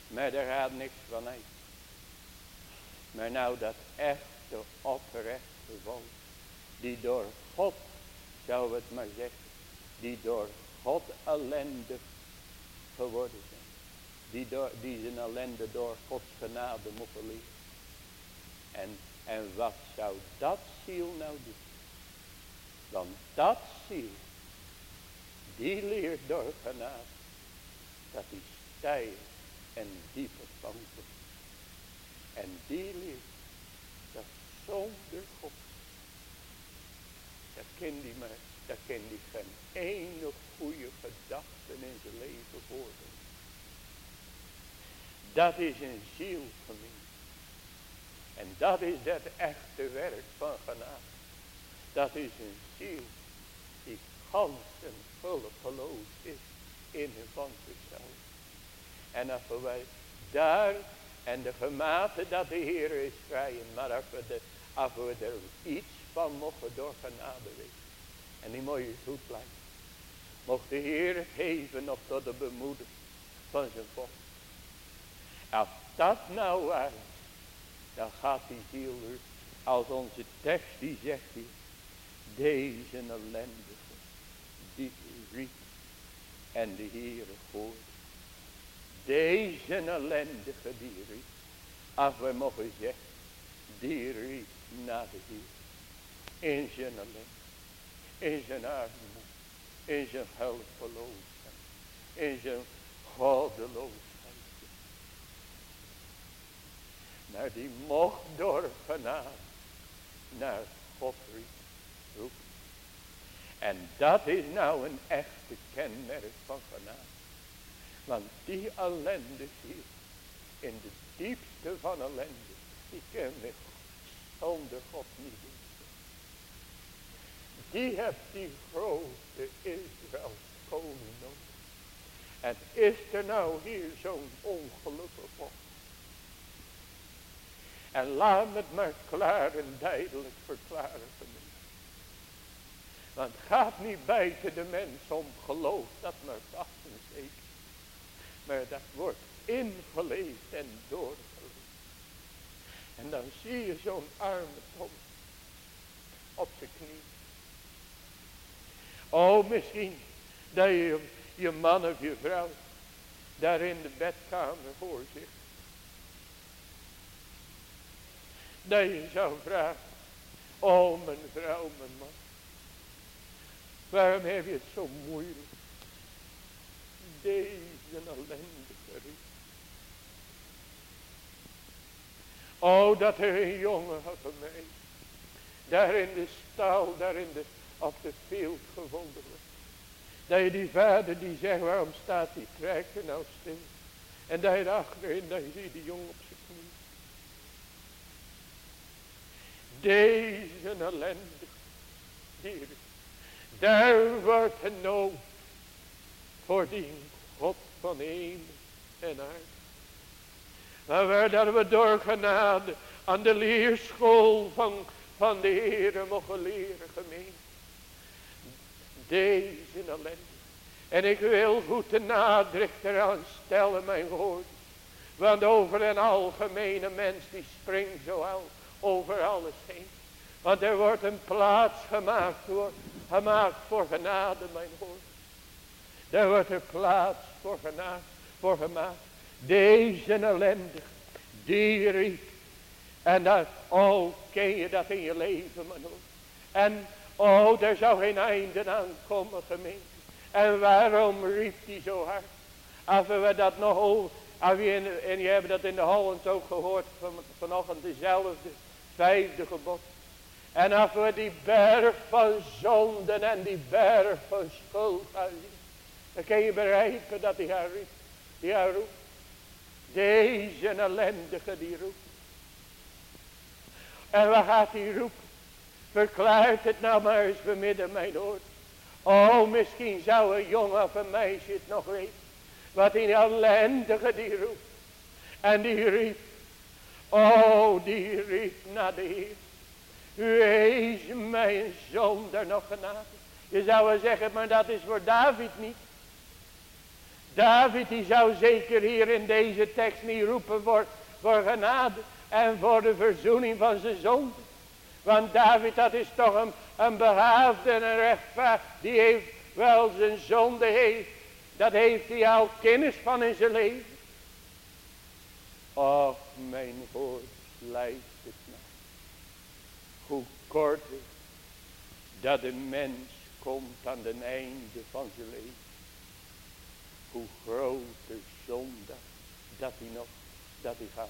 Maar daar gaat niks van uit. Maar nou dat echte oprechte volk. Die door God, zou het maar zeggen. Die door God ellendig geworden. Die, door, die zijn ellende door Gods genade mogen leren. En, en wat zou dat ziel nou doen? Want dat ziel die leert door genade. Dat die stijl en diepe panten. En die leert dat zonder God. Dat kent die maar. Dat kent die geen ene goede gedachte in zijn leven voordoen. Dat is een zielgemeen. En dat is dat echte werk van genade. Dat is een ziel die gans en hulpeloos is in en van zichzelf. En als wij daar en de gemate dat de Heer is vrijen, maar als we, de, er iets van mogen door genade weten. En die mooie goed blijven. Mocht de Heer geven op tot de bemoediging van zijn volk. Als dat nou waar dan gaat die ziel er, als onze tekst die zegt hier, deze ellende die riep en de Heere hoorde. Deze ellendige die riep. Als we mogen zeggen. Die riep naar de Heer. In zijn ellende. In zijn armoede. In zijn hulpeloosheid. In zijn goddeloosheid. Naar die mocht door genade. Naar God riep. Roep. En dat is nou een echte kenmerk van genade. Want die ellende ziel, in de diepste van ellende, die ken we zonder God niet. Die hebt die grote Israël koning nodig. En is er nou hier zo'n ongelukkig volk? En laat het maar klaar en duidelijk verklaren want het gaat niet buiten de mens om geloof dat maar vast en zeker. Maar dat wordt ingeleefd en doorgeleefd. En dan zie je zo'n arme Tom op zijn knie. Oh, misschien dat je je man of je vrouw daar in de bedkamer voor zich. Dat je zou vragen, oh mijn vrouw, mijn man. Waarom heb je het zo moeilijk? Deze ellendige. Oh, dat er een jongen had van mij. Daar in de stal, daar in de, op de veld gevonden. Dat je die vader die zegt, waarom staat die trekker nou stil? En dat je achterin, dat je die jongen op zijn knie. Deze ellendige dieren. Daar wordt een nood voor die God van een en aard. Waar dat we door genade aan de leerschool van, van de Heer mogen leren gemeen. Deze ellende. En ik wil goed de nadruk eraan stellen mijn woord. Want over een algemene mens die springt zo over alles heen. Want er wordt een plaats gemaakt voor, gemaakt voor genade, mijn hoor. Er wordt een plaats voor genade, voor gemaakt. Deze ellendig, die riep. En dat, oh, ken je dat in je leven, mijn. En, oh, er zou geen einde aan komen, gemeente. En waarom riep hij zo hard? Als we dat nog over, en je hebt dat in de Hollands ook gehoord van, vanochtend, dezelfde vijfde gebod. En als we die berg van zonden en die berg van schuld gaan zien. Dan kun je begrijpen dat hij haar roept. Die haar. Deze ellendige die roept. En wat gaat hij roepen? Verklaart het nou maar eens bemidden mijn oor. Oh misschien zou een jongen of een meisje het nog weten. Wat die ellendige die roept. En die riep. Oh die riep naar de Heer. Wees mijn zonder nog genade. Je zou wel zeggen, maar dat is voor David niet. David die zou zeker hier in deze tekst niet roepen voor, voor genade en voor de verzoening van zijn zonde. Want David dat is toch een, een behaafde en een rechtvaardig. Die heeft wel zijn zonde heeft. Dat heeft hij al kennis van in zijn leven. Och mijn woord lijkt het hoe kort dat de mens komt aan het einde van zijn leven. Hoe grote zonde dat hij nog, dat hij gaat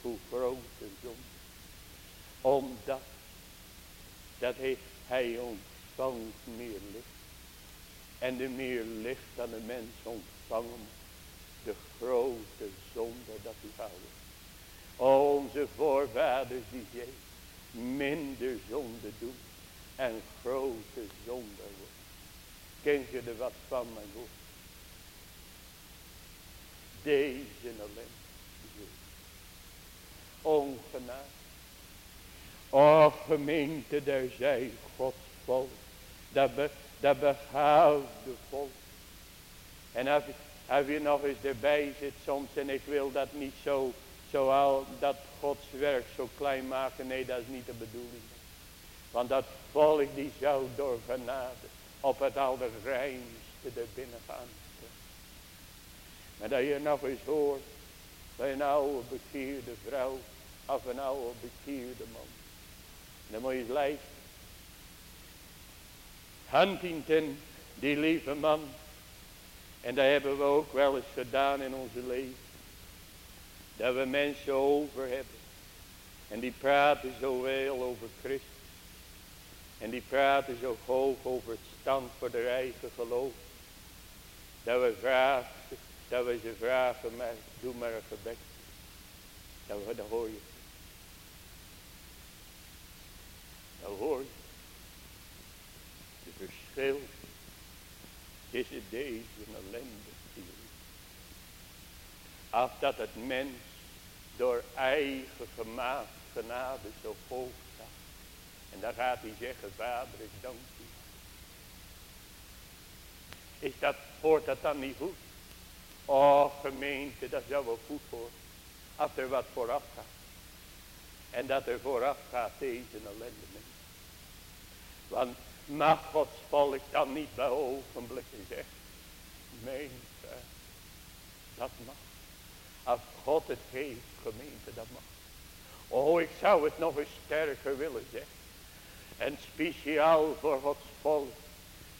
Hoe grote zonde. Omdat dat hij, hij ontvangt meer licht. En de meer licht dan de mens ontvangen. De grote zonde dat hij gaat onze voorvaders die zei, minder zonde doen en grote zonde worden. Ken je er wat van mijn woord? Deze ellende. Ongenaamd. O gemeente der zij Gods volk. Dat, be, dat begaafde volk. En als, als je nog eens erbij zit soms en ik wil dat niet zo Zoal dat Gods werk zo klein maken. Nee, dat is niet de bedoeling. Want dat volk die zou door genade op het allerreinste er binnen gaan. Maar dat je nog eens hoort. Bij een oude bekeerde vrouw. Of een oude bekeerde man. En dan moet je eens. Huntington, die lieve man. En dat hebben we ook wel eens gedaan in onze leven. Dat we mensen over hebben. En die praten zo veel over Christus. En die praten zo hoog over het stand voor de eigen geloof. Dat we vragen, dat we ze vragen, maar doe maar een gebed. Dat, we, dat hoor je. Dat hoor je. De verschil tussen deze ellende. Af dat het mens door eigen gemaakt genade zo hoog staat. En dan gaat hij zeggen, vader ik dank u. Is dat, hoort dat dan niet goed? Oh gemeente, dat zou wel goed horen. Als er wat vooraf gaat. En dat er vooraf gaat deze ellende mensen. Want mag Gods volk dan niet bij ogenblikken zeggen. Mijn dat mag. Als God het heeft, gemeente, dat mag. Oh, ik zou het nog eens sterker willen zeggen. En speciaal voor Gods volk.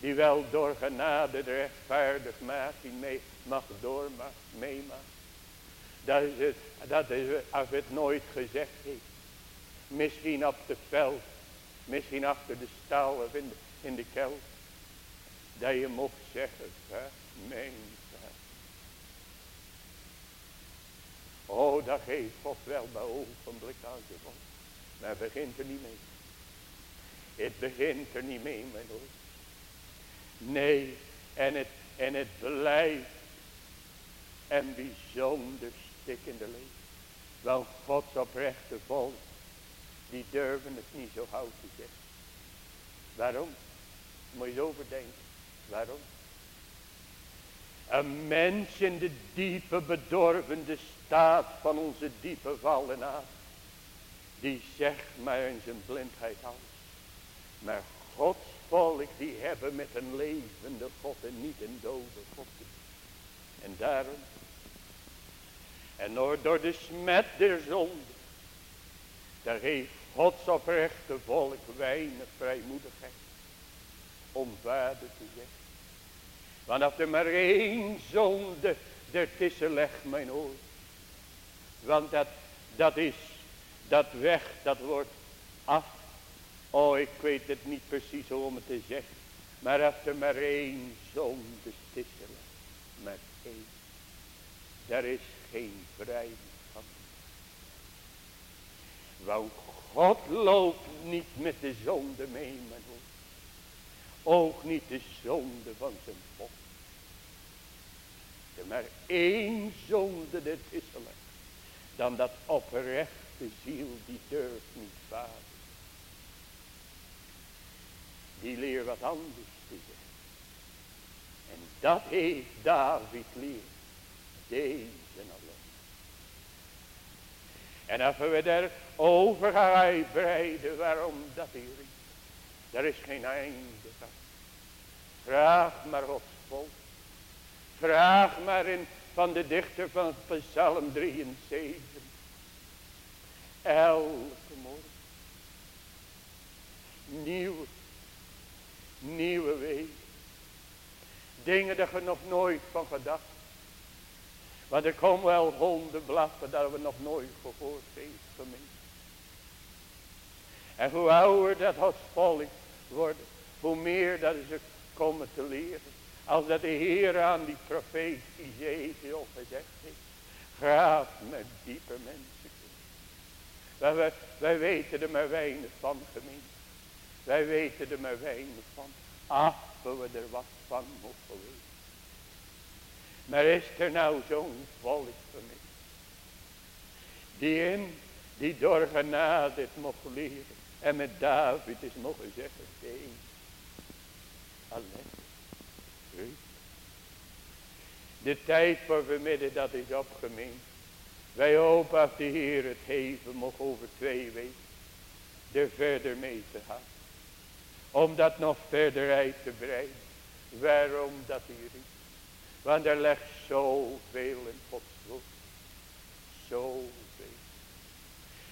Die wel door genade de rechtvaardigmaking mee mag doormaken, meemaken. Dat is het, dat is het, als het nooit gezegd heeft. Misschien op de veld. Misschien achter de stal of in de, in. Dat je mocht zeggen, mijn Oh, dat geeft God wel bij ogenblik aan je God. Maar het begint er niet mee. Het begint er niet mee, mijn hoor. Nee, en het, en het blijft een bijzonder stikkende leven. Wel Gods oprechte volk, die durven het niet zo hout te zeggen. Waarom? Moet je eens overdenken. Waarom? Een mens in de diepe bedorvende staat van onze diepe val en Die zegt maar in zijn blindheid alles. Maar Gods volk die hebben met een levende God en niet een dode God. En daarom. En door, door de smet der zonde. Daar heeft Gods oprechte volk weinig vrijmoedigheid. Om vader te zeggen. Want als er maar één zonde ertussen legt mijn oor. Want dat, dat is, dat weg, dat wordt af. Oh, ik weet het niet precies hoe om het te zeggen. Maar als er maar één zonde tussen legt. Maar één. Daar is geen vrij van. Want God loopt niet met de zonde mee, mijn hoofd. Ook niet de zonde van zijn volk. Er maar één zonde ertussen legt. Dan dat oprechte ziel die durft niet vader. Die leert wat anders te zeggen. En dat heeft David leer. Deze alleen. En als we daar over breiden waarom dat hier is. Er is geen einde van. Vraag maar Gods volk. Vraag maar in van de dichter van Psalm 73. Elke morgen. Nieuwe. Nieuwe week. Dingen dat je nog nooit van gedacht. Want er komen wel honden blaffen dat we nog nooit gehoord hebben. En hoe ouder dat als volk wordt. Hoe meer dat ze komen te leren. Als dat de Heer aan die profeet Ezekiel gezegd heeft. Graaf met diepe mensen. Wij, wij, weten er maar weinig van gemeen. Wij weten er maar weinig van. Ach, we er wat van mogen weten. Maar is er nou zo'n volk voor mij. Die in, die door genade mocht leren. En met David is mogen zeggen, nee. Alleen. De tijd voor vanmiddag dat is opgemeend. Wij hopen dat de Heer het geven mocht over twee weken. Er verder mee te gaan. Om dat nog verder uit te breiden. Waarom dat hier is. Want er ligt zoveel in Gods woord. Zoveel.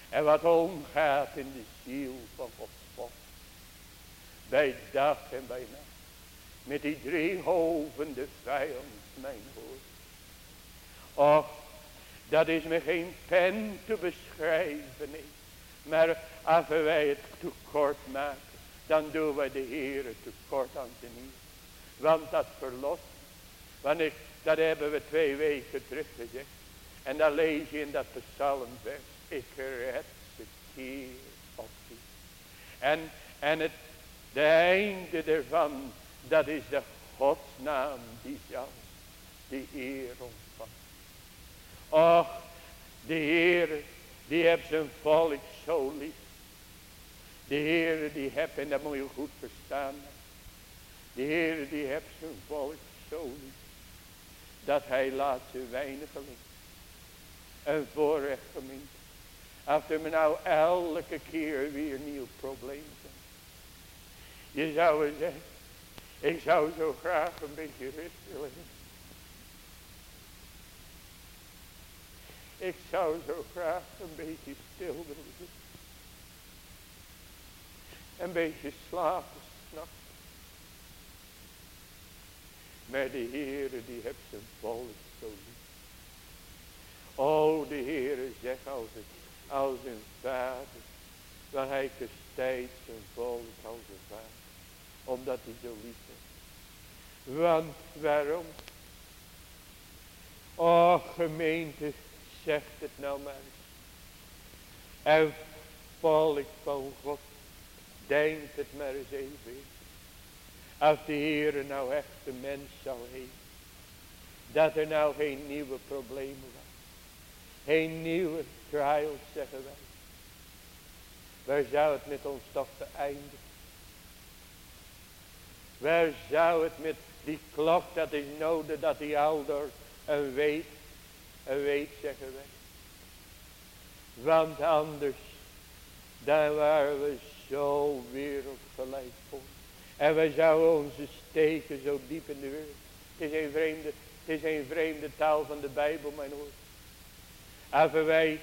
En wat omgaat in de ziel van Gods volk. Bij dag en bij nacht. Met die drie hovende vijand, mijn woord. Och, dat is me geen pen te beschrijven, nee. Maar als wij het tekort maken, dan doen wij de Heer tekort aan te niet. Want dat verlost. Want ik, dat hebben we twee weken terug gezegd. En dan lees je in dat psalmvers. Ik red ze keer op keer. En, en het de einde ervan dat is de godsnaam die zelf die eer ontvangt. Och, de Heer die heeft zijn volk zo lief. De Heer die hebt, en dat moet je goed verstaan. De Heer die heeft zijn volk zo lief. Dat hij laat zijn weinigeling. Een voorrecht gemeen. Als me nou elke keer weer nieuw probleem zijn. Je zou zeggen. Ik zou zo graag een beetje rust willen hebben. Ik zou zo graag een beetje stil willen zitten. Een beetje slapen s'nachts. Maar de Heere die heeft zijn volk zo lief. O de Heere zegt het, als een vader. Dat hij kastijdt zijn volk als een vader omdat hij zo lief is. Want waarom? O gemeente, zegt het nou maar. En volk van God, denkt het maar eens even. Als de Heer nou echt een mens zou heen. Dat er nou geen nieuwe problemen waren. Geen nieuwe trials zeggen wij. Waar zou het met ons toch te? Waar zou het met die klok dat is nodig dat die ouder een weet, een weet zeggen wij. Want anders, Daar waren we zo wereldgelijk voor. En wij zouden onze steken zo diep in de wereld. Het is een vreemde, is een vreemde taal van de Bijbel, mijn hoor. Even wij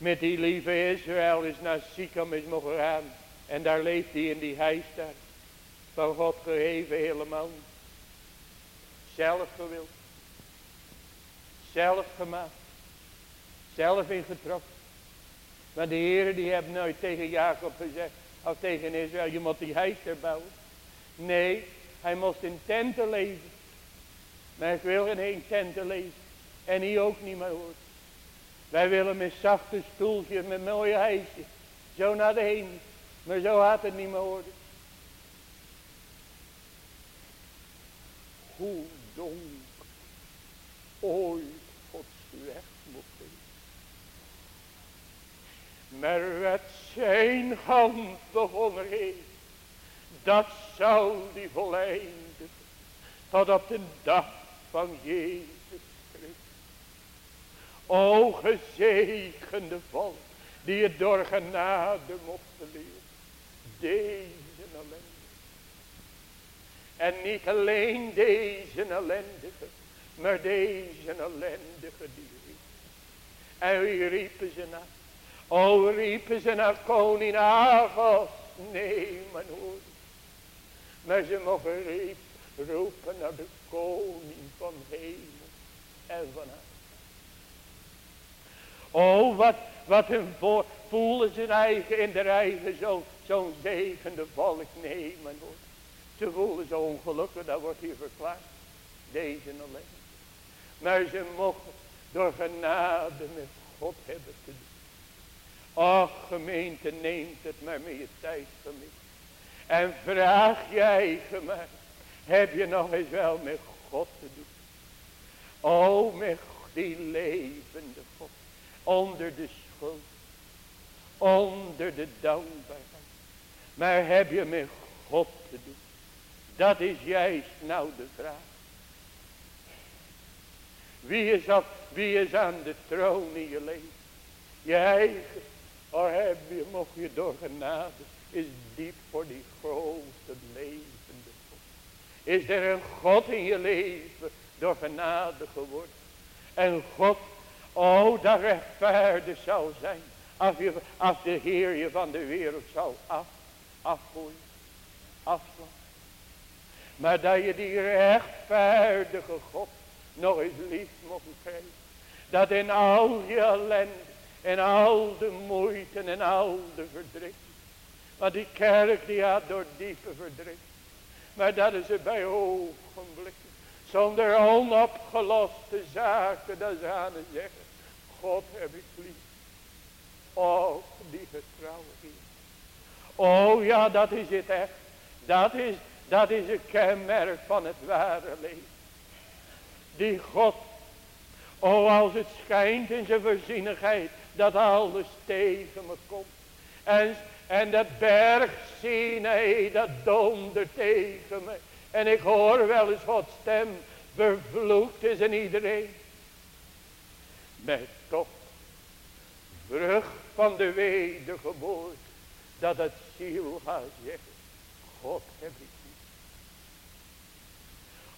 met die lieve Israël is naar Sikam is mogen gaan. En daar leeft hij in die daar. Van God gegeven helemaal. Zelf gewild. Zelf gemaakt. Zelf ingetrokken. Maar de heren die hebben nooit tegen Jacob gezegd. Of tegen Israël. Je moet die huis erbouwen. Nee. Hij moest in tenten leven. Maar ik wil geen tenten leven. En hij ook niet meer hoort. Wij willen met zachte stoeltjes, met mooie huisjes. Zo naar de hemel. Maar zo had het niet meer worden. Hoe donker ooit Gods weg moet zijn. Maar wat zijn hand begonnen heeft, dat zou die voleindigen. Tot op de dag van Jezus O gezegende volk. Die het door genade mochten leren. Deze ellende. En niet alleen deze ellendige. Maar deze ellendige die riep. En wie riepen ze naar? O riepen ze naar koning Agos. Nee mijn hoor. Maar ze mogen roepen naar de koning van hemel en van aarde. Oh, wat, wat hun voor, voelen ze eigen in de eigen zo'n zo zegende volk nemen hoor. Ze voelen zo ongelukkig, dat wordt hier verklaard. Deze alleen. Maar ze mogen door genade met God hebben te doen. Ach gemeente, neemt het maar mee je tijd van mij. En vraag jij maar, heb je nog eens wel met God te doen? O, met die levende God onder de schuld, onder de dankbaarheid. Maar heb je met God te doen? Dat is juist nou de vraag. Wie is, op, wie is aan de troon in je leven? Je eigen, of heb je, mocht je door genade, is diep voor die grote levende God. Is er een God in je leven door genade geworden? En God Oh, dat rechtvaardig zal zijn. Als, de Heer je van de wereld zal af, afgooien. Afslaan. Maar dat je die rechtvaardige God nog eens lief mocht krijgen. Dat in al je ellende. En al de moeite en al de verdriet. Want die kerk die had door diepe verdriet. Maar dat is er bij ogenblikken. Zonder onopgeloste zaken. Dat ze aan het zeggen. God heb ik lief. Oh, die getrouwe Heer. Oh ja, dat is het echt. Dat is, dat is het kenmerk van het ware leven. Die God. Oh, als het schijnt in zijn voorzienigheid. Dat alles tegen me komt. En, en dat berg nee, dat donder tegen me. En ik hoor wel eens Gods stem. Vervloekt is in iedereen. Met vrucht van de wedergeboorte. Dat het ziel gaat zeggen. God heb ik niet.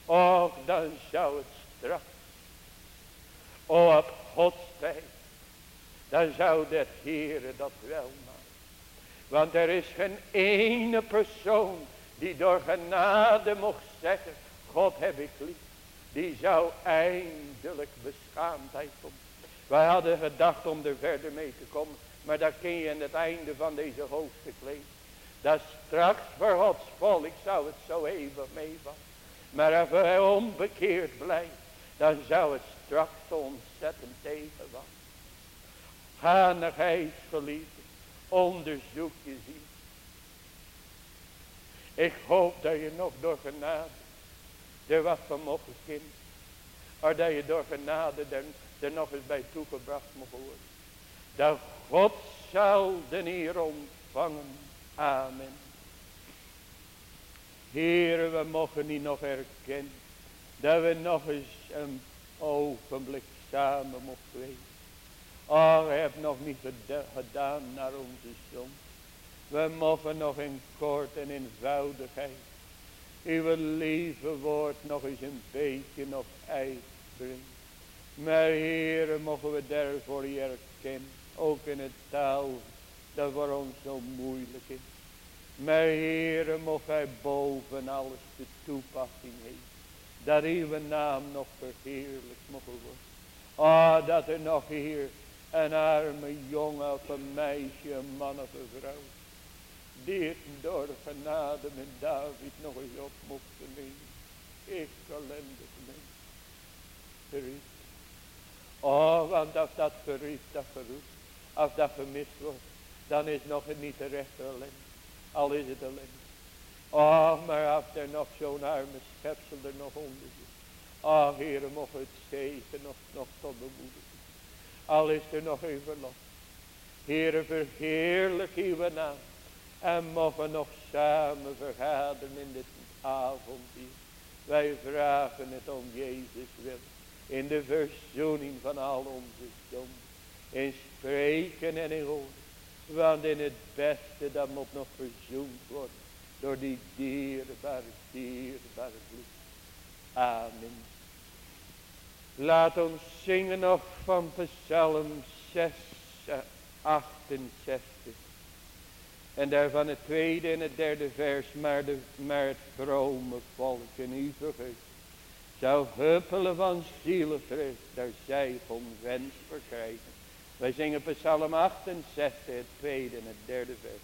Och dan zou het straks. O op Gods. Dan zou de Heere dat wel maken. Want er is geen ene persoon die door genade mocht zeggen. God heb ik lief. Die zou eindelijk beschaamdheid om wij hadden gedacht om er verder mee te komen. Maar dat kun je in het einde van deze hoofdstuk lezen. Dat straks voor Gods volk zou het zo even meevallen. Maar als hij onbekeerd blijft. Dan zou het straks ontzettend tegenvallen. Geliefde. Onderzoek je ziel. Ik hoop dat je nog door genade. Er wat van mogen kind. Maar dat je door genade er er nog eens bij toegebracht mogen worden. Dat God zal de hier ontvangen. Amen. Heren, we mogen niet nog erkennen. Dat we nog eens een ogenblik samen mochten weten. Oh, hebt nog niet gedaan naar onze zon. We mogen nog in kort en eenvoudigheid uw lieve woord nog eens een beetje nog uitbrengen. Maar heren mogen we daarvoor je erkennen. Ook in het taal dat voor ons zo moeilijk is. Maar heren mocht hij boven alles de toepassing heeft. Dat uw naam nog verheerlijk mogen worden. Ah, dat er nog hier een arme jongen of een meisje, een man of een vrouw. Die door genade met David nog eens op mochten nemen. Ik ellendig mens. Oh, want als dat verriet, dat verroest. Als dat gemist wordt, dan is nog niet de rechte ellende. Al is het ellende. Oh, maar als er nog zo'n arme schepsel er nog onder zit. Ah, heren, mocht het zegen nog, nog tot de moeder. Al is er nog een verlof. Heren, verheerlijk uw naam. En mogen nog samen vergaderen in dit avond hier. Wij vragen het om Jezus wil. In de verzoening van al onze zonden. In spreken en in horen. Want in het beste dat moet nog verzoend worden. Door die dierbare, dierbare bloed. Amen. Laat ons zingen nog van Psalm 6, 68. En daarvan het tweede en het derde vers. Maar, de, maar het vrome volk in uw vergeet. Zou huppelen van zielenvreugd. Daar zij van wens verkrijgen. Wij zingen Psalm 68, het tweede en het derde vers.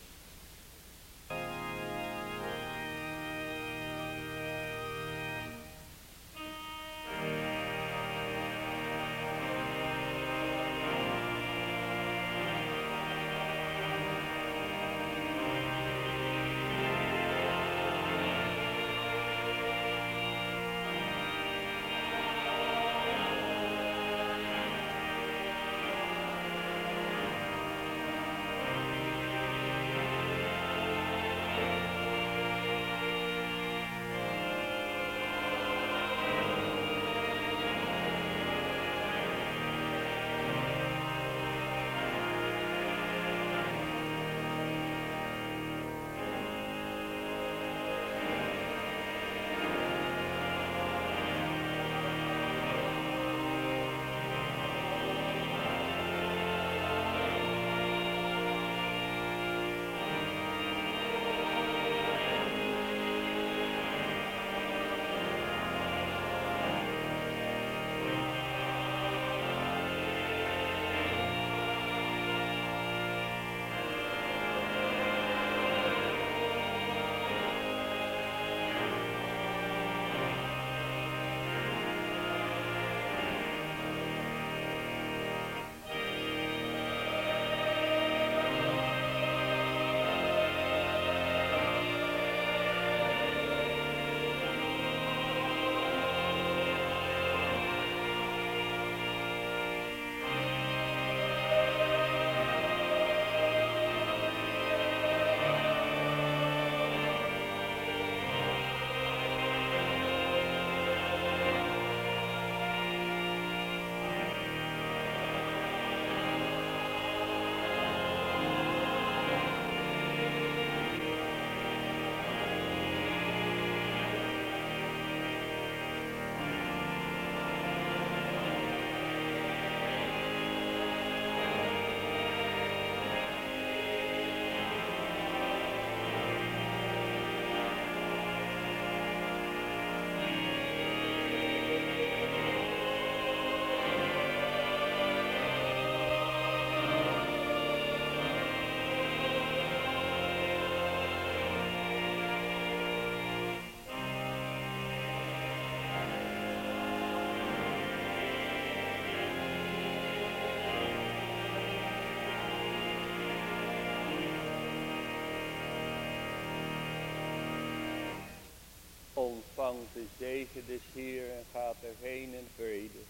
De zegen des Heer en gaat er heen in vrede.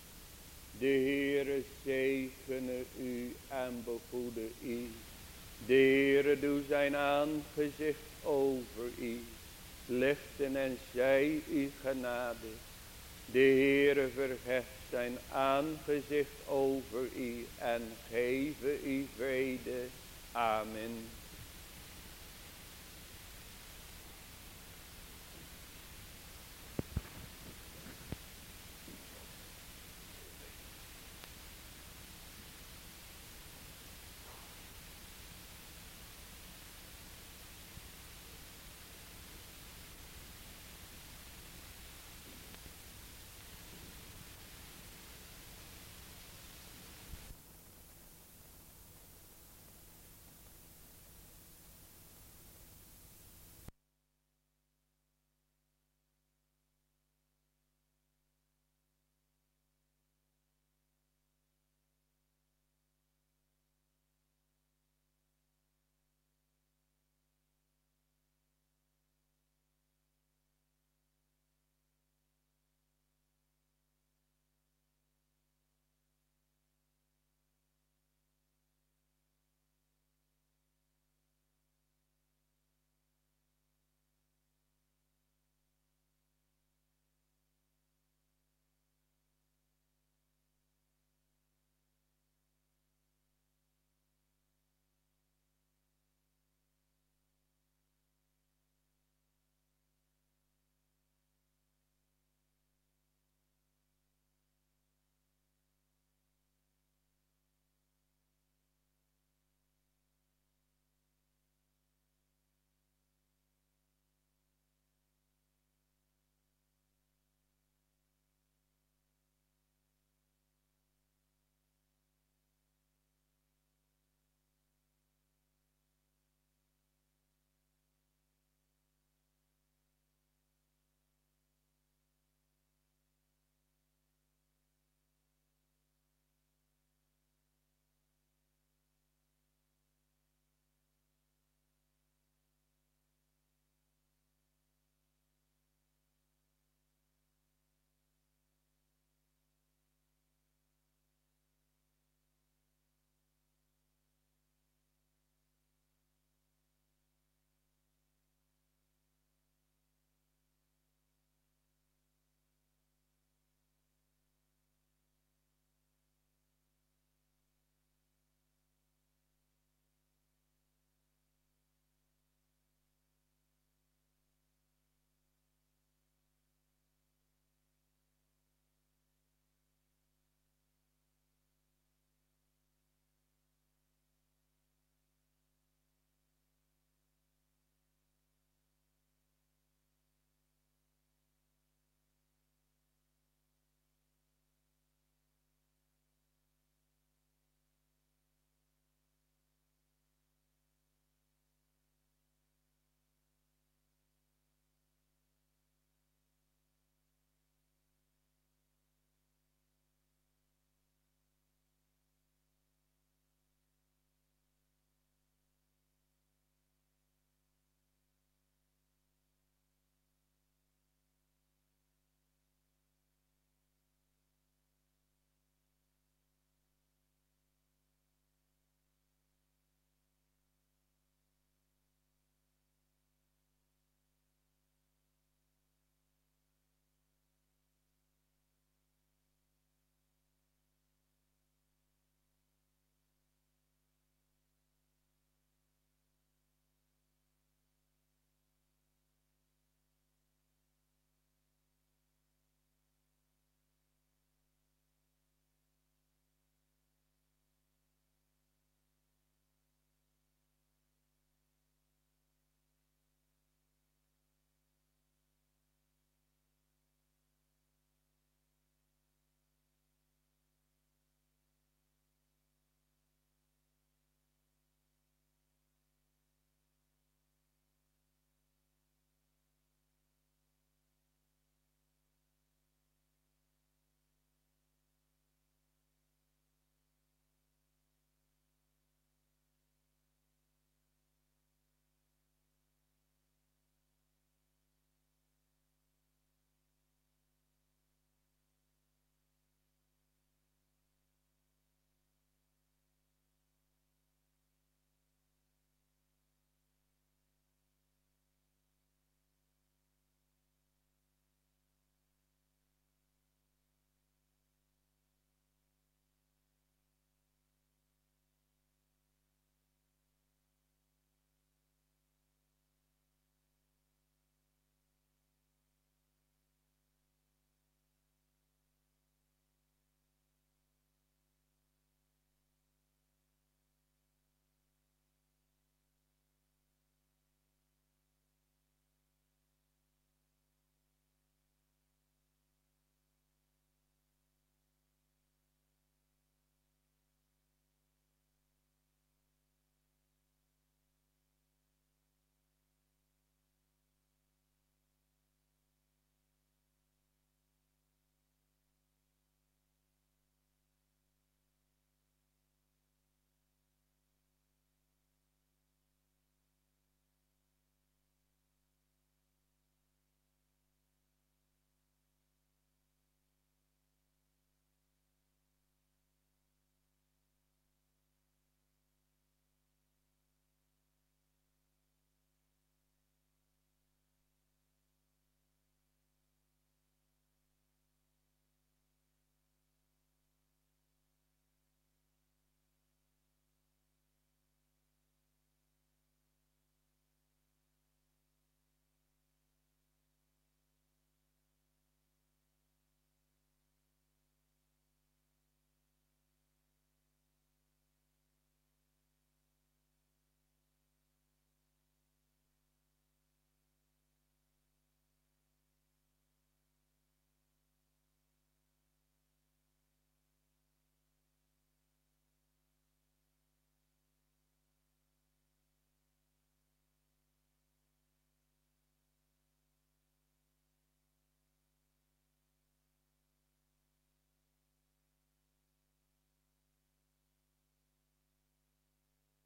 De Heere zegene u en begoede u. De Heere doe zijn aangezicht over u. Lichten en zij u genade. De Heere verheft zijn aangezicht over u en geven u vrede. Amen.